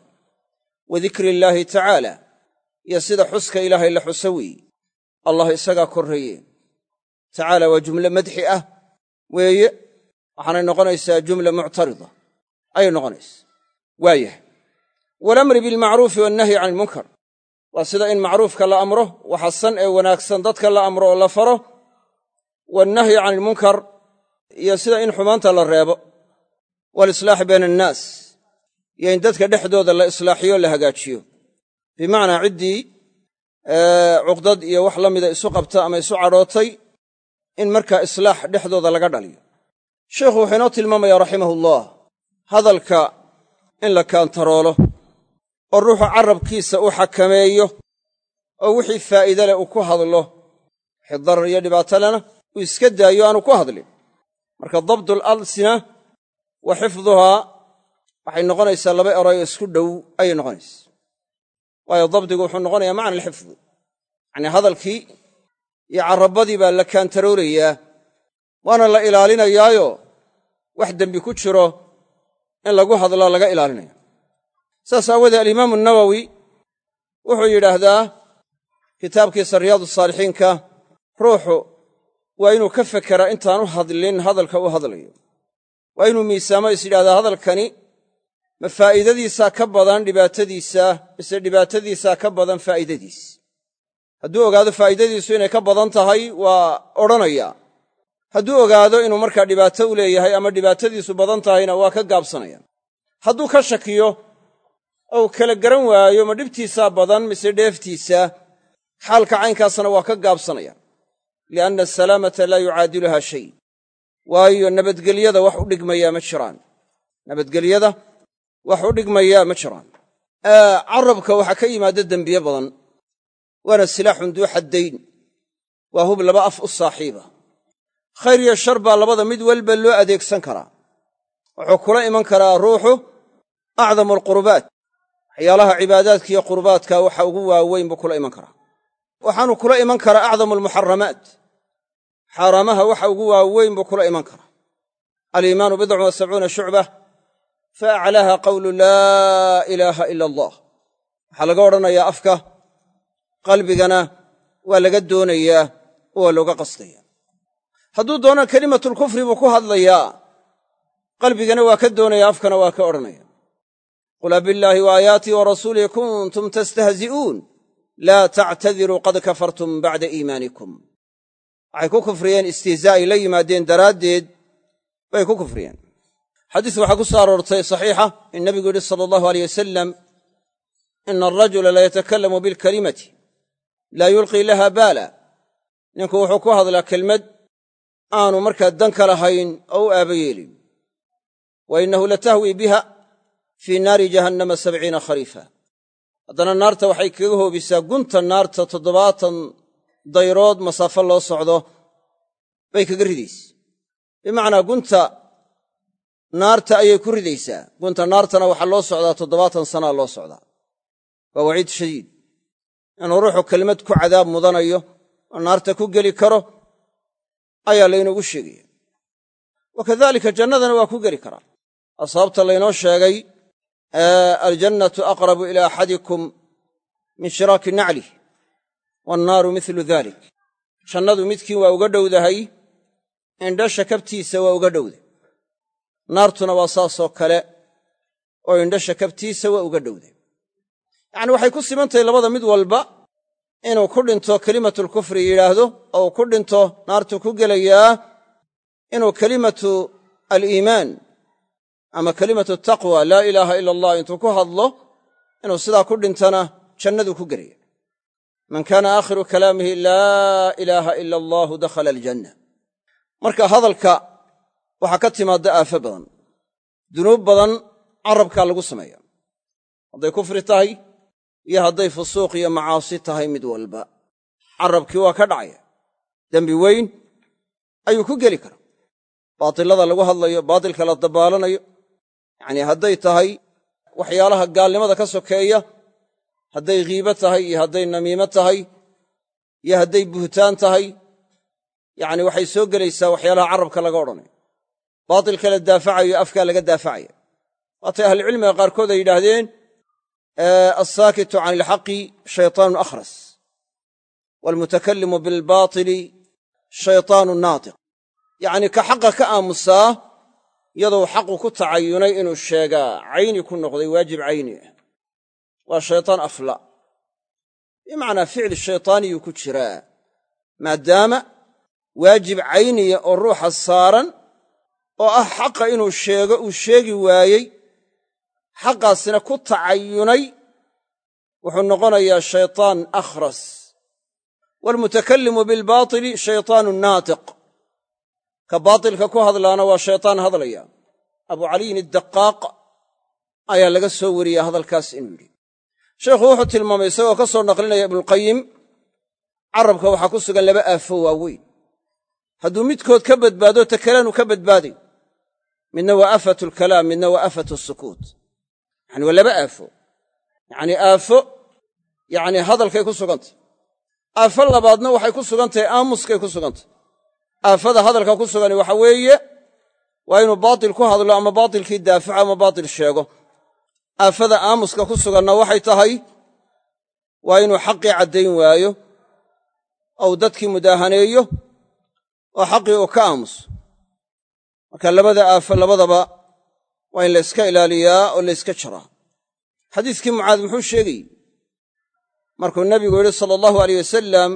S1: wa dikri illaahi tacaala iyo sida xuska ilaahay la xuso weeye. Allah isagaa korreeye tacaala waa jumle madxi ah weeye waxaanay noqonaysaa jumla muctarida. Ayay noqonaysaa waayahay walamri bilmacruufi wannahyi cani ilmunkar waa sida in macruufka la amro waxa san ee wanaagsan dadka la amro oo la faro. Wannahyi cani ilmunkar iyo sida in xumaanta la reebo. Waalislaaxi bayna annaas. Iyo in dadka dhexdooda la islaaxiyo la hagaajiyo. Bimacnaa ciddii cuqdad iyo wax la mida isu qabta ama isu cadhootay in markaa islaax dhexdooda laga dhaliyo sheikhu wuxuu inoo tilmaamayaa raximahullah hadalka in la kaantaroolo oo ruuxu carrabkiisa u xakameeyo oo wixii faa'iide leh uu ku hadlo. Wixii darar iyo dhibaato lena uu iska daayo aanu ku hadlin. Marka dabdul alsina wa xifduhaa waxay noqonaysaa laba erayoo isku dhow ayay noqonaysaa. Waayo dabdigu wuxuu noqonayaa macna alxifdi yacnii hadalkii iyo carrabadii baa la kaantaroolayaa waana la ilaalinayaayo wax dembi ku jiro in lagu hadlaa laga ilaalinaya saas aawoodee alimaamu nawowi wuxuu yidhaahdaa kitaabkiisa riyaadu saalixiinka ruuxu waa inuu ka fekeraa intaanu hadlin hadalka u hadlayo. Waa inuu miisaamo is yidhahdaa hadalkani ma faa'iidadiisaa ka badan dhibaatadiisa mise dhibaatadiisaa ka badan faa'iidadiis hadduu ogaado faa'iidadiisu inay ka badan tahay waa odhanaya hadduu ogaado inuu markaa dhibaato u leeyahay ama dhibaatadiisu badan tahayna waa ka gaabsanaya. Hadduu ka shakiyo ou kala garan waayo ma dhibtiisaa badan mise dheeftiisa xaalka caynkaasna waa ka gaabsanaya. Lianna asalaamata laa yucaadiluha shay. Waayo nabadgelyada wax u dhigmayaa ma jiraan. Nabadgelyada wax u dhigmayaa ma jiraan. Carabka waxaa ka yimaada dembiye badan. Waana silaaxun duu xaddayn waa hub laba af u saaxiiba khayr iyo shar baa labada mid walba loo adeegsan karaa. Wuxuu kula iman karaa ruuxu acdamu alqurubaat waxyaalaha cibaadaadka iyo qurubaadka waxa ugu waaweyn buu kula iman karaa. Waxaanu kula iman karaa acdamu almuxaramaat xaaraamaha waxa ugu waaweyn buu kula iman karaa. Aliimaanu bidcun wa sabcuuna shucbah fa aclaaha qawlu laa ilaaha ila allah. Waxaa laga odhanayaa afka qalbigana waa laga doonayaa oo waa looga qasdaya hadduu doono kelimatulkufri buu ku hadlayaa qalbigana waa ka doonaya afkana waa ka odhanaya qul abillaahi wa aayaatii kuntum tastahzi'uun. Laa tactadiruu qad kafartum bacda iimaanikum. Waxay ku kufriyeen istihzaa'ay la yimaadeen daraaddeed bay ku kufriyeen. Xadiis waxaa ku soo aroortay saxiixa in nebigu yidhi sala allahu aleyh wasalam ina alrajula la yatakallamu bilkalimati laa yulqii laha baala. Ninku wuxuu ku hadlaa kelmad aanu markaa dan ka lahayn oo u aaba yeelin. Wa innahu latahwii biha fii naari jahannama sabciina khariifa. Haddana naarta waxay kaga hoobisaa gunta naarta toddobaatan dayrood masaafo loo socdo bay kaga ridaysa bimacnaa gunta naarta ayay ku ridaysaa. Gunta naartana waxaa loo socdaa toddobaatan sanaa loo socdaa. Waa waciid shadiid. Inuu ruuxu kelimad ku cadaab mudanayo oo naarta ku geli karo ayaa laynoogu sheegaya wa kadalika jannadana waa ku geli karaa waa sababta laynoo sheegay aljannatu aqrabu ilaa axadikum min shiraaki naclih waannaaru milu dalik jannadu midkiin waa uga dhowdahay indhasha kabtiisa waa uga dhowda naartuna waa saasoo kale oo indhasha kabtiisa waa uga dhowda yacni waxay ku simantahay labada mid walba inuu ku dhinto kelimatulkufri yidhaahdo oo uu ku dhinto naartu ku gelayaa inuu kelimatu aliimaan ama kelimatu taqwa laa ilaaha ila allah intuu ku hadlo inuu sidaa ku dhintana jannaduu ku gelaya man kaana aakhiru kalaamihi laa ilaaha ila allaahu dakhala aljanna. Marka hadalka waxaa ka timaadda aafo badan. Dunuub badan carabkaa lagu sameeya hadday kufri tahay iyo hadday fusuuq iyo macaasi tahay mid walba. Carabkii waa ka dhacaya. Dembi weyn ayuu ku geli karaa baatilada lagu hadlayo baatilka la dabaalanayo yacnii hadday tahay waxyaalaha gaalnimada ka sokeeya hadday khiibo tahay iyo hadday namiimo tahay iyo hadday buhtaan tahay yacni waxay soo gelaysaa waxyaalaha carabka laga odhanayo. Baatilka la daafacayo afkaa laga daafacaya waatay ahlucilmiga qaarkood ay yidhaahdeen alsaakitu can ilxaqi shaytaanun akhras waalmutakallimu bilbaatili shaytaanun naatiq yacnii ka xaqa ka aamusaa iyadou xaqu ku tacayunay inuu sheegaa cayni ku noqday waajib cayni ah waa shaytaan afla bimacnaa ficil shaytaaniyuu ku jiraa maadaama waajib cayniya oo ruuxa saaran oo ah xaqa inuu sheego uu sheegi waayey xaqaasina ku tacayunay wuxuu noqonayaa shaytaan akhras. Waalmutakallimu bilbaatili shaytaanun naatiq. Ka baatilka ku hadlaana waa shaytaan hadlaya. Abu caliyin iddaqaaq ayaa laga soo wariya hadalkaas inuu yidhi. Sheikhu wuxuu tilmaamay isagoo ka soo naqlinaya ibnuulqayim carabka waxaa ku sugan laba aafo waaweyn. Hadduu midkood ka badbaado ta kalenu ka badbaaday midna waa aafatu alkalaam midna waa aafatu sukuut yacani waa laba aafo. Yacnii aafo yacnii hadalkay ku sugantay. Aafo labaadna waxay ku sugan tahay aamuskay ku sugantay. Aafada hadalka ku sugani waxa weeye waa inuu baatil ku hadlo ama baatilkii daafaco ama baatil sheego. Aafada aamuska ku suganna waxay tahay waa inuu xaqii caddayn waayo ou dadkii mudaahaneeyo oo xaqii uu ka aamuso. Marka labada aafo labadaba waa in la yska ilaaliyaa oo la yska jaraa xadiiskii mucaad muxuu sheegayey markuu nebigu yidhi sala allahu aleyh wasalam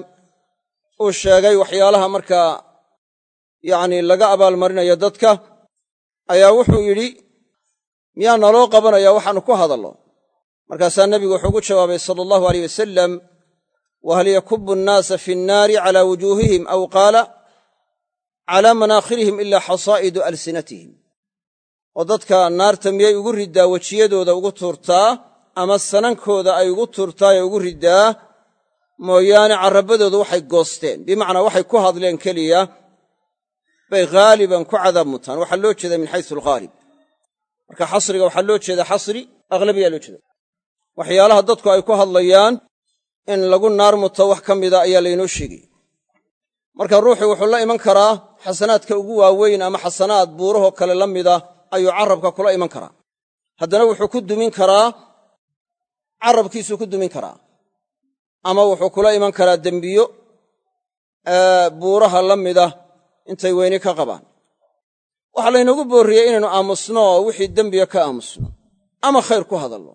S1: uu sheegay waxyaalaha markaa yacnii laga abaalmarinayo dadka ayaa wuxuu yidhi miyaa naloo qabanaya waxaannu ku hadallo markaasaa nebigu wuxuu ugu jawaabay sala allahu aleyh wasalam wahal yakubu annaasa fi nnaari calaa wujuuhihim aw qaala calaa manaakhirihim ilaa xasaa'idu alsinatihim oo dadka naarta miyay ugu riddaa wejiyadooda ugu tuurtaa ama sanankooda ay ugu tuurtaa ee ugu riddaa mooyaane carrabadooda waxay goosteen. Bimacnaa waxay ku hadleen keliya bay haaliban ku cadaab mutaan. Waxaa loo jeeda min xaysu alghaalib marka xasriga waxaa loo jeeda xasri aghlabiyaa loo jeeda waxyaalaha dadku ay ku hadlayaan in lagu naar muto wax ka mida ayaa laynoo sheegay. Marka ruuxii wuxuu la iman karaa xasanaadka ugu waaweyn ama xasanaad buurahoo kale la mida ayuu carabka kula iman karaa. Haddana wuxuu ku dumin karaa carabkiisuu ku dumin karaa. Ama wuxuu kula iman karaa dembiyo buuraha la mida intay weyni ka qabaan. Waxaa laynoogu boorriyey inaynu aamusno oo wixii dembiga ka aamusno. Ama khayr ku hadallo.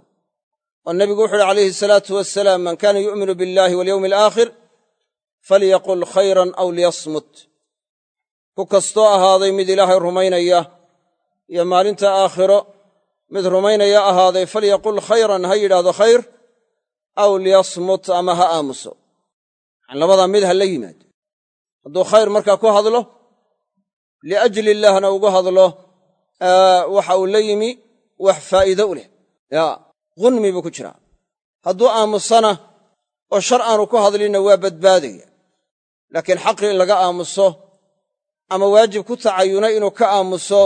S1: Oo nebigu wuxu uhi calayhi salaatu wasalaam man kaana yu'minu billahi walyowmi alaakhir falyaqul khayran aw liyasmut. Ku kastoo ahaaday mid ilaahay rumaynaya iyo maalinta aakhiro mid rumaynaya ahaaday falyaqul khayran ha yidhaahdo khayr aw liyasmut ama ha aamuso. Yani labadaa mid ha la yimaado. Hadduu khayr markaa ku hadlo liajli illaahna ugu hadlo waxa uu la yimi wax faa'iido u leh. Yaa gunmi buu ku jiraa. Hadduu aamusana oo shar aanu ku hadlinna waa badbaadaya. Laakiin xaqii in laga aamuso ama waajib ku tacayunay inuu ka aamuso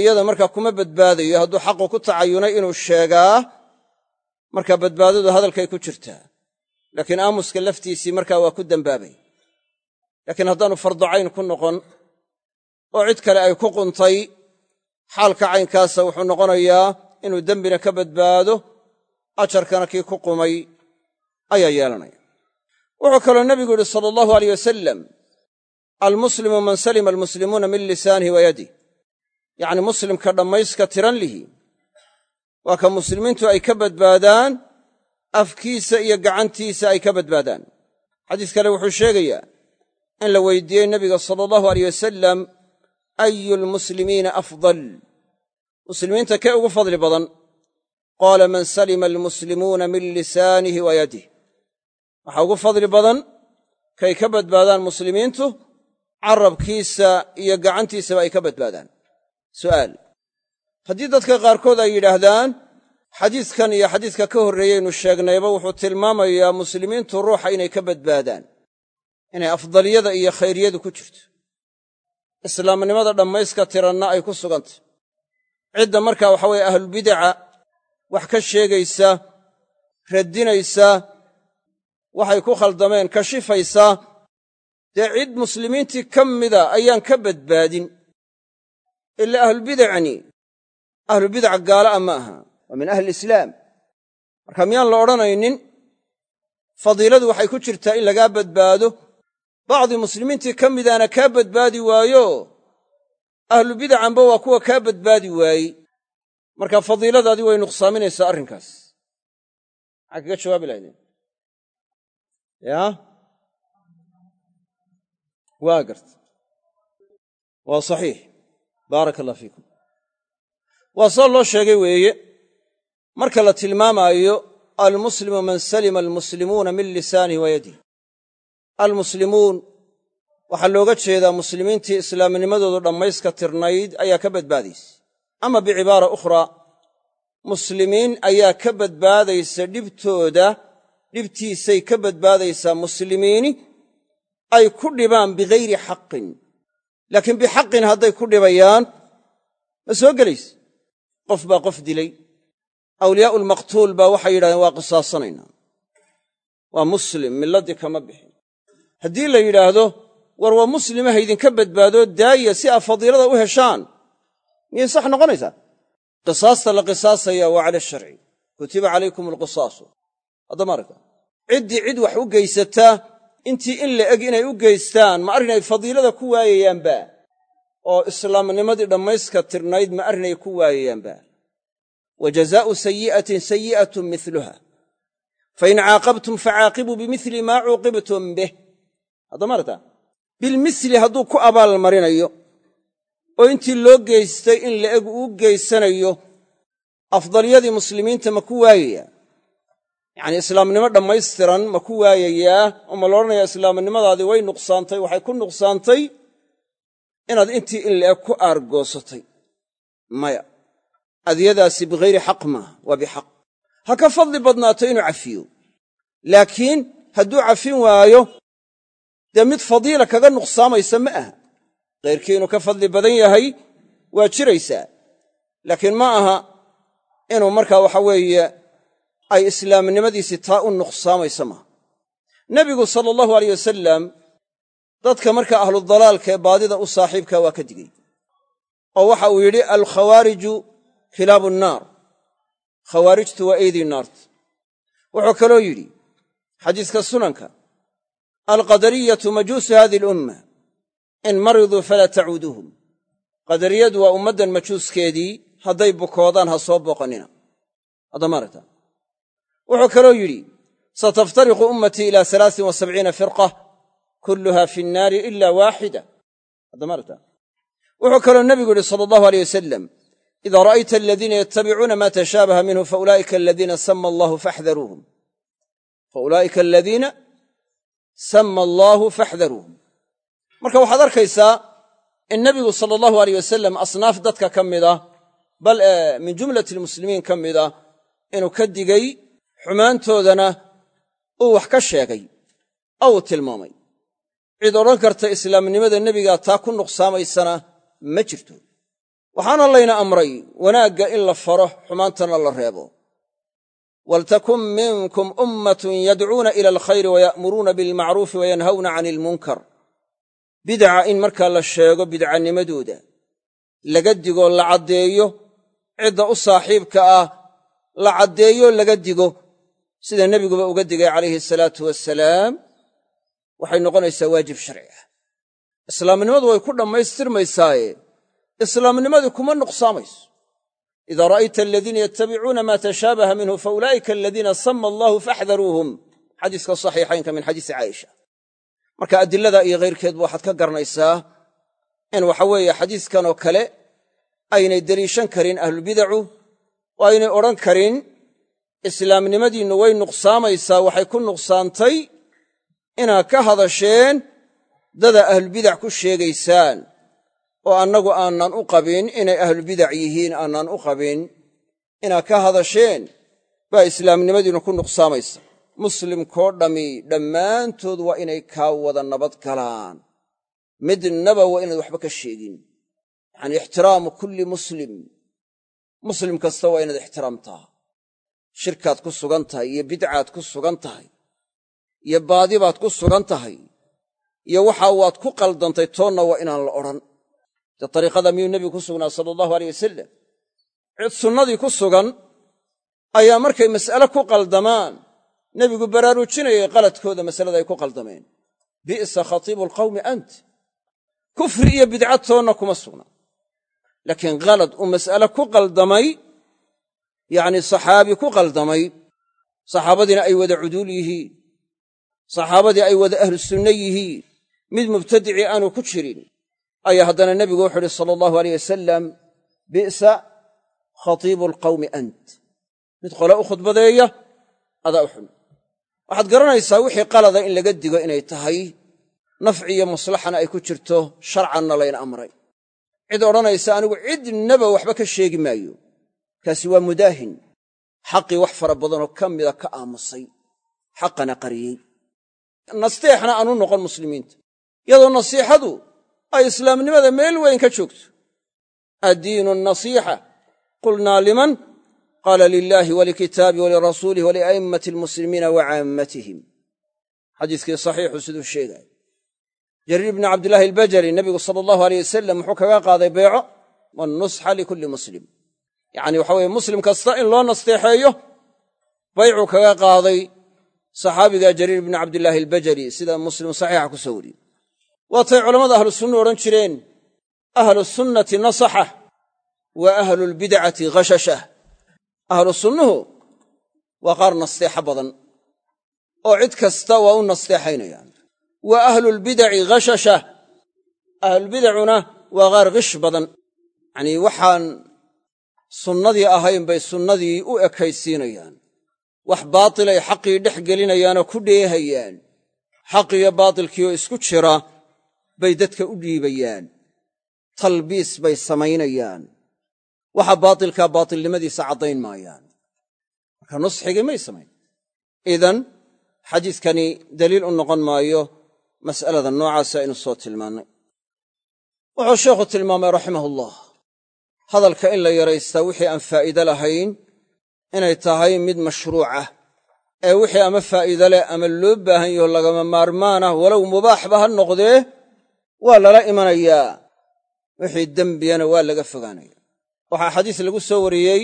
S1: iyada markaa kuma badbaadayo hadduu xaqu ku tacayunay inuu sheegaa markaa badbaadadu hadalkay ku jirtaa laakiin aamuska laftiisii markaa waa ku dembaabay laakiin haddaanu farducayn ku noqon oo cid kale ay ku quntay xaalka caynkaasa wuxuu noqonayaa inuu dembina ka badbaado ajarkana kii ku qumay ayaa yeelanaya. Wuxuu kaloo nebigu yidhi sala allahu aleyh wasalam almuslimu man salima almuslimuuna min lisaanihi wa yadih yacni muslimka dhammayska tiran lihi. Waa ka muslimiintu ay ka badbaadaan afkiisa iyo gacantiisa ay ka badbaadaan. Xadiis kale wuxuu sheegayaa in la weydiiyey nebiga sala allahu aleyh wasalam ayu lmuslimiina afdal? Muslimiinta kee ugu fadli badan? Qaala man salima almuslimuuna min lisaanihi wa yadih waxaa ugu fadli badan kay ka badbaadaan muslimiintu carabkiisa iyo gacantiisaba ay ka badbaadaan su'aal. Haddii dadka qaarkood ay yidhaahdaan xadiiskan iyo xadiiska ka horreeyeynu sheegnayba wuxuu tilmaamayaa muslimiintu ruuxa inay ka badbaadaan inay afdaliyada iyo khayriyadu ku jirto. Islaamnimada dhammayska tiranna ay ku sugantay cidda markaa waxa weeye ahlubidaca wax ka sheegaysa radinaysa waxay ku khaldameen kashifaysaa dee cid muslimiintii ka mida ayaan ka badbaadin ila ahlubidacni ahlubidac gaala a ma aha. Waa min ahli islaam. Marka miyaan la odhanaynin fadiiladu waxay ku jirtaa in lagaa badbaado. Bacdi muslimiintii ka midaana kaa badbaadi waayo. Ahlubidacanba waa kuwa kaa badbaadi waayey. Marka fadiiladaadii way nuqsaaminaysaa arrinkaas. Maxaa kaga jawaabi lahaydeen? Yaa waa garta. Waa saxiix baaraka allah fiikum. Waa soo loo sheegay weeye marka la tilmaamaayo almuslimu man salima almuslimuuna min lisaanihi wa yadih almuslimuun waxaa looga jeedaa muslimiintii islaamnimadoodu dhammayska tirnayd ayaa ka badbaadaysa. Ama bicibaara ukhraa muslimiin ayaa ka badbaadaysa dhibtooda dhibtiisay ka badbaadaysaa muslimiini ay ku dhibaan bigayri xaqin laakiin bixaqin hadday ku dhibayaan ma soo gelaysa qof baa qof dilay. Awliyaa'u lmaqtuul baa waxay yidhahdeen waa qisaasanaynaa. Waa muslim milladdii kama bixin. Haddii la yidhaahdo war waa muslima haydinka badbaadoo daaya si aad fadiilada u heshaan. Miyay sax noqonaysaa? Qisaasta la qisaasaya waa cala sharci. Kutiba calaykum alqisaasu haddama aragta. Ciddii cid wax u geysataa intii in la eg inay u geystaan ma arrin ay fadiilada ku waayayaanba oo islaamnimadii dhammayska tirnayd ma arrin ay ku waayayaanba wa jazaa'u sayi'atin sayi'atun miluha fain caaqabtum facaaqibuu bimili maa cuuqibtum bih. Haddama aragta? Bilmisli hadduu ku abaalmarinayo oo intii loo geystay in la eg uu geysanayo afdalyadii muslimiinta ma ku waayaya yacnii islaamnimo dhammaystiran ma ku waayayaa oo ma laodhanayaa islaamnimadaadii way nuqsaantay waxay ku nuqsaantay inaad intii in la eg ku aargoosatay. Maya adyadaasi bihayri xaq maaha waa bixaq. Ha ka fadli badnaato inuu cafiyo. Laakiin hadduu cafin waayo dee mid fadiila kaga nuqsaamaysa ma aha. Khayrkii inuu ka fadli badan yahay waa jiraysaa. Laakiin ma aha inuu markaa waxa weeye ay islaamnimadiisii taa u nuqsaamaysa maaha nebigu sala allahu aleyh wasalam dadka markaa ahludalaalka ee baadida u saaxiibka waa ka digay oo waxa uu yidhi alkhawaariju kilaabu nnaar khawaarijtu waa eydii naarta wuxuu kaloo yidhi xadiiska sunanka alqadariyatu majuusu hadihi alumma in mariduu falaa tacuuduuhum. Qadariyadu waa ummaddan majuuskeedii hadday bukoodaan ha soo booqannina wuxuu kaloo yidhi sataftariqu ummatii ila alaain wa sabciina firqa kulluha fi nnaari ila waaxida. Wuxuu kaloo nebigu yidhi sala allahu aleyh wasalam ida ra'ayta aladiina yattabicuuna ma tashaabaha minhu faulaa'ika aladiina sama allahu faxdaruuhum. Faulaa'ika aladiina sama allaahu faxdaruuhum. Marka waxaad arkaysaa in nebigu sala allahu aleyh wasalam asnaaf dadka ka mida bal ee min jumlati almuslimiin ka mida inuu ka digay xumaantoodana uu wax ka sheegay uu tilmaamay. Cid odhan karta islaamnimada nebigaa taa ku nuqsaamaysana ma jirto. Waxaana layna amray wanaagga in la faro xumaantana la reebo. Waltakun minkum ummatun yadcuuna ila alkhayri waya'muruuna bilmacruufi wayanhawna cani ilmunkar bidca in markaa la sheego bidcanimadooda laga digo la caddeeyo cidda u saaxiibka ah la caddeeyo laga digo sida nebiguba uga digay calayhi salaatu wasalaam waxay noqonaysaa waajib sharci ah. Islaamnimadu way ku dhammaystirmaysaaye. Islaamnimadii kuma nuqsaamayso. Ida ra'ayta aladiina yattabicuuna ma tashaabaha minhu faulaa'ika aladiina sama allahu faxdaruuhum xadiiska saxiixaynka min xadiisi caaisha. Marka adilada iyo khayrkeedba waxaad ka garanaysaa in waxa weeye xadiiskan oo kale aynay deliishan karin ahlulbidacu oo aynay odhan karin islaamnimadiinnu way nuqsaamaysaa waxay ku nuqsaantay inaad ka hadasheen dada ahlulbidac ku sheegaysaan oo annagu aanan u qabin inay ahlulbidac yihiin aanan u qabin inaad ka hadasheen baa islaamnimadiinnu ku nuqsaamaysa muslimkoo dhammi dhammaantood waa inay kaa wada nabad galaan. Midnaba waa inaad waxba ka sheegin. Yacanii ixtiraamu kulli muslim. Muslim kasta waa inaad ixtiraamtaa shirkaad ku sugan tahay iyo bidcaad ku sugan tahay iyo baadi baad ku sugan tahay iyo waxaa waad ku qaldantay toonna waa inaan la odhan. Dee dariiqada miyuu nebigu ku sugnaa sala allahu aleyh wasalam cid sunnadii ku sugan ayaa markay mas'ale ku qaldamaan. Nebigu baraarujinayay qaladkooda masalada ay ku qaldameen. Bi'sa khatiibu alqawmi ant. Kufri iyo bidca toonna kuma sugna. Laakiin kalad uu mas'ale ku qaldamay yacnii saxaabi ku qaldamay saxaabadiina ay wada cuduul yihiin saxaabadii ay wada ahlu sunne yihiin mid mubtadicii aanu ku jirin ayaa haddana nebigu wuxu uhi sala allahu aleyh wasalam bi'sa khatiibu alqawmi ant. Mid qole u khudbadeeya adaa u xun. Waxaad garanaysaa wixii qalada in laga digo inay tahay nafci iyo maslaxana ay ku jirto sharcanna layna amray. Cid odhanaysa anigu cidnaba waxba ka sheegi maayo kaasi waa mudaahin. Xaqii wax fara badanoo ka mida ka aamusay. Xaqana qariyey. Nasteexna aanu noqon muslimiinta. Iyadoo nasiixadu ay islaamnimada meel weyn ka joogto. Addiinu nasiixa. Qulnaa liman? Qaala lilaahi walikitaabi walirasuulih walia'immati almuslimiina wa caammatihim xadiiskii saxiixu siduu sheegaayo jariir bni cabdillaahi albajali nebigu sala allahu aleyh wasalam wuxuu kaga qaaday beeco wannusxa likulli muslim yacni waxa weye muslim kasta in loo nasteexeeyo baycuu kaga qaaday saxaabiga jariir bni cabdillaahi albajali sida muslim saxiixa ku soo wariyey. Waatay culammada ahlu sunnu odhan jireen ahlu sunnati nasaxa wa ahlu lbidcati ghashashah ahlu sunnuhu waa qaar nasteexa badan oo cid kasta waa u nasteexaynayaan. Wa ahlulbidaci ghashashah ahlulbidacuna waa qaar gish badan. Yacnii waxaan sunnadii ahayn bay sunnadii u ekaysiinayaan. Wax baatilay xaqii dhex gelinayaanoo ku dheehayaan. Xaqiyo baatilkiioo isku jira bay dadka u dhiibayaan. Talbiis bay samaynayaan. Waxa baatilkaa baatilnimadiisa caddayn maayaan. Marka nusxigii may samayn. Idan xadiiskani daliil u noqon maayo mas'alada noocaasa aynu soo tilmaannay. Wuxuu sheikhu tilmaamay raximahullah hadalka in la yaraystaa wixii aan faa'iide lahayn inay tahay mid mashruucah ee wixii ama faa'iide leh ama loo baahan yaho lagama maarmaanah walow mubaaxba ha noqdee waa lala imanayaa wixii dembiyana waa laga fogaanaya. Waxaa xadiis lagu soo wariyey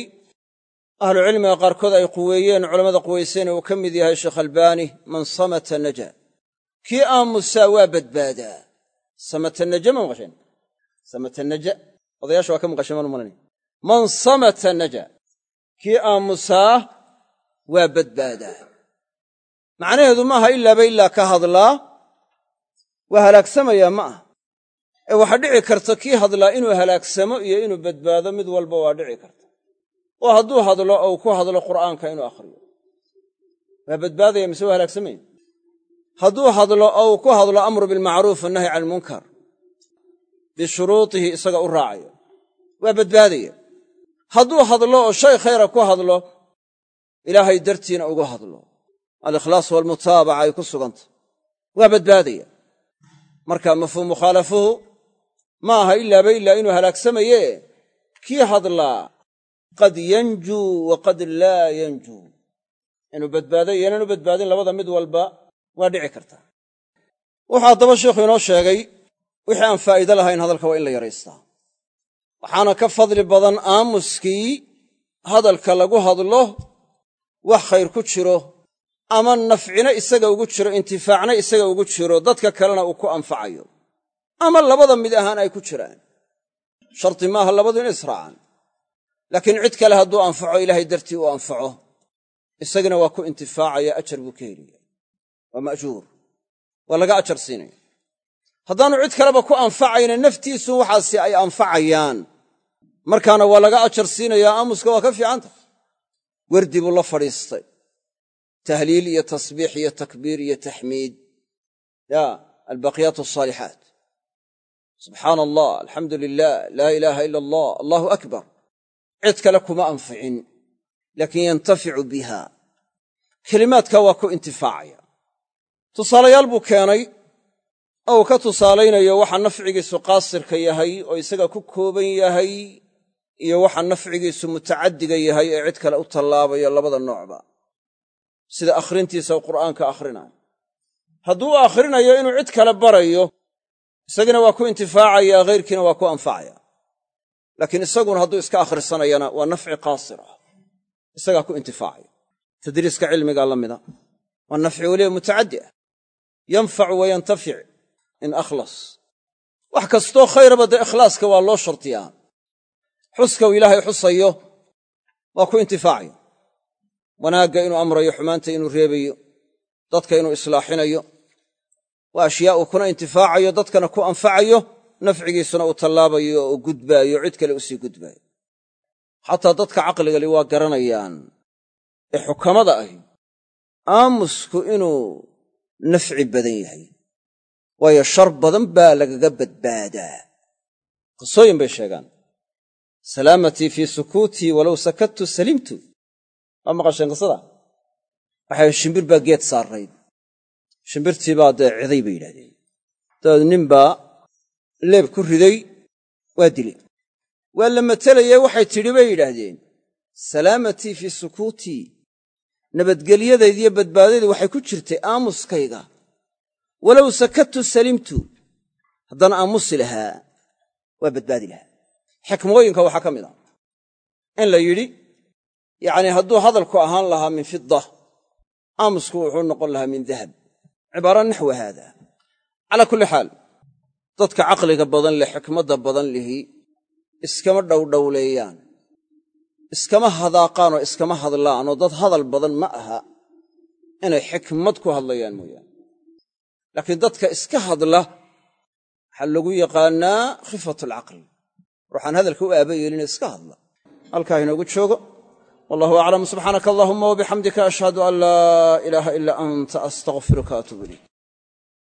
S1: ahlucilmiga qaarkood ay quweeyeen culammada quwayseen uu ka mid yahay sheekh albaani man samata naja. Kii aamusaa waa badbaadaa. Samata naja ma maqasheen samata naja odayaasha waa ka maqasheen maan malanay man samata naja. Kii aamusaa waa badbaadaa. Macnaheedu maaha ilaaba ilaa ka hadlaa waa halaagsamayaa ma aha. Ee waxaa dhici karta kii hadlaa inuu halaagsamo iyo inuu badbaado mid walba waa dhici karta. Oo hadduu hadlo ou ku hadlo qur'aanka inuu akhriyo. Waa badbaadaya mise waa halaagsamaya hadduu hadlo ou ku hadlo amru bilmacruuf wannahyi cani ilmunkar bishuruutihi isaga u raacayo waa badbaadaya hadduu hadlo oo shay khayra ku hadlo ilaahay dartiina ugu hadlo. Alikhlaas waalmutaabaca ay ku sugantah waa badbaadaya marka mafhuum mukhaalafuhu ma aha ilaaba ilaa inuu halaagsamaye? Kii hadlaa qad yanjuu wa qad laa yanjuu. Inuu badbaado iyo inaanu badbaadin labada mid walba waa dhici kartaa wuxuu haddaba sheikhu inoo sheegay wixii aan faa'iide lahayn hadalka waa in la yaraystaa waxaana ka fadli badan aamuskii hadalka lagu hadlo wax khayr ku jiro ama nafcina isaga ugu jiro intifaacna isaga ugu jiro dadka kalena uu ku anfacayo. Ama labada mid ahaan ay ku jiraan. Sharti maaha labadu in israacaan laakiin cid kale hadduu anfaco ilaahay dartii uu anfaco. Isagana waa ku intifaacaya ajar buu ka helaya waa ma'juur. Waa laga ajar siinaya. Haddaanu cid kaleba ku anfacayna naftiisu waxaasi ay anfacayaan markaana waa laga ajar siinayaa aamuska waa ka fiicanta. Werdi buu la fadhiistay. Tahliil iyo tasbiix iyo takbiir iyo taxmiid. Ya albaqiyaat asaalixaat subxaana allah alxamdu lilah laa ilaaha ila allah allahu akbar. Cid kale kuma anficin laakiin yantaficu biha. Kelimaadka waa ku intifaacaya. Tusaalayaal buu keenay ou ka tusaalaynayo waxa nafcigiisu qaasirka yahay oo isaga ku kooban yahay iyo waxa nafcigiisu mutacaddiga yahay ee cid kale u tallaabayo labada noocba. Sida akhrintiisa u qur'aanka akhrinayo. Hadduu u akhrinayo inuu cid kale barayo isagina waa ku intifaacaya ghayrkiina waa ku anfacaya laakiin isaguna hadduu iska akhrisanayana waa nafci qaasir ah. Isagaa ku intifaacaya. Tadriiska cilmigaa la mida. Waa nafci weliba mutacaddi ah. Yanfacu wa yantafic in akhlas. Wax kastoo khayraba dee ikhlaaska waa loo shartiyaa xuska uu ilaahay xusayo waa ku intifaacaya wanaagga inuu amrayo xumaanta inuu reebayo dadka inuu islaaxinayo waa ashyaa uu kuna intifaacayo dadkana ku anfacayo nafcigiisuna uu tallaabayo oo gudbaayo cid kale u sii gudbaayo. Xataa dadka caqligali waa garanayaan ee xukamada ahi aamusku inuu nafci badan yahay waayo shar badan baa lagaga badbaadaa. Qisooyin bay sheegaan salaamatii fii sukuutii walow sakattu salimtu. Waa maqasheen qisada waxay shimbir baa geed saarrayd shimbirtii baa dee ciday bay yidhahdeen dabeed ninbaa leeb ku riday waa dilay. Waa la matelayee waxay tidhi bay yidhaahdeen salaamatii fii sukuutii nabadgelyadaydiyo badbaadadii waxay ku jirtay aamuskayga. Walow sakattu salimtu haddaan aamusi lahaa waa badbaadi lahaa xikmooyinka waxaa ka mid ah. In la yidhi yacnii hadduu hadalku ahaan lahaa min fidda aamusku wuxuu noqon lahaa min dahab. Cibaara naxwa haada. Calaa kulli xaal dadka caqliga badan leh xikmadda badan lihi iskama dhowdhowleeyaan iskama hadaaqaan oo iskama hadlaan oo dad hadal badan ma aha inay xikmad ku hadlayaan mooyaane. Laakiin dadka iska hadla waxaa lagu yaqaannaa khifat alcaqli ruuxaan hadalka u aaba yeelina iska hadla halkaa inoogu joogo. Wallahu aclam subxaanaka allahuma wabixamdika ashhadu an laa ilaaha ilaa anta astaqfiruka atuub ilayk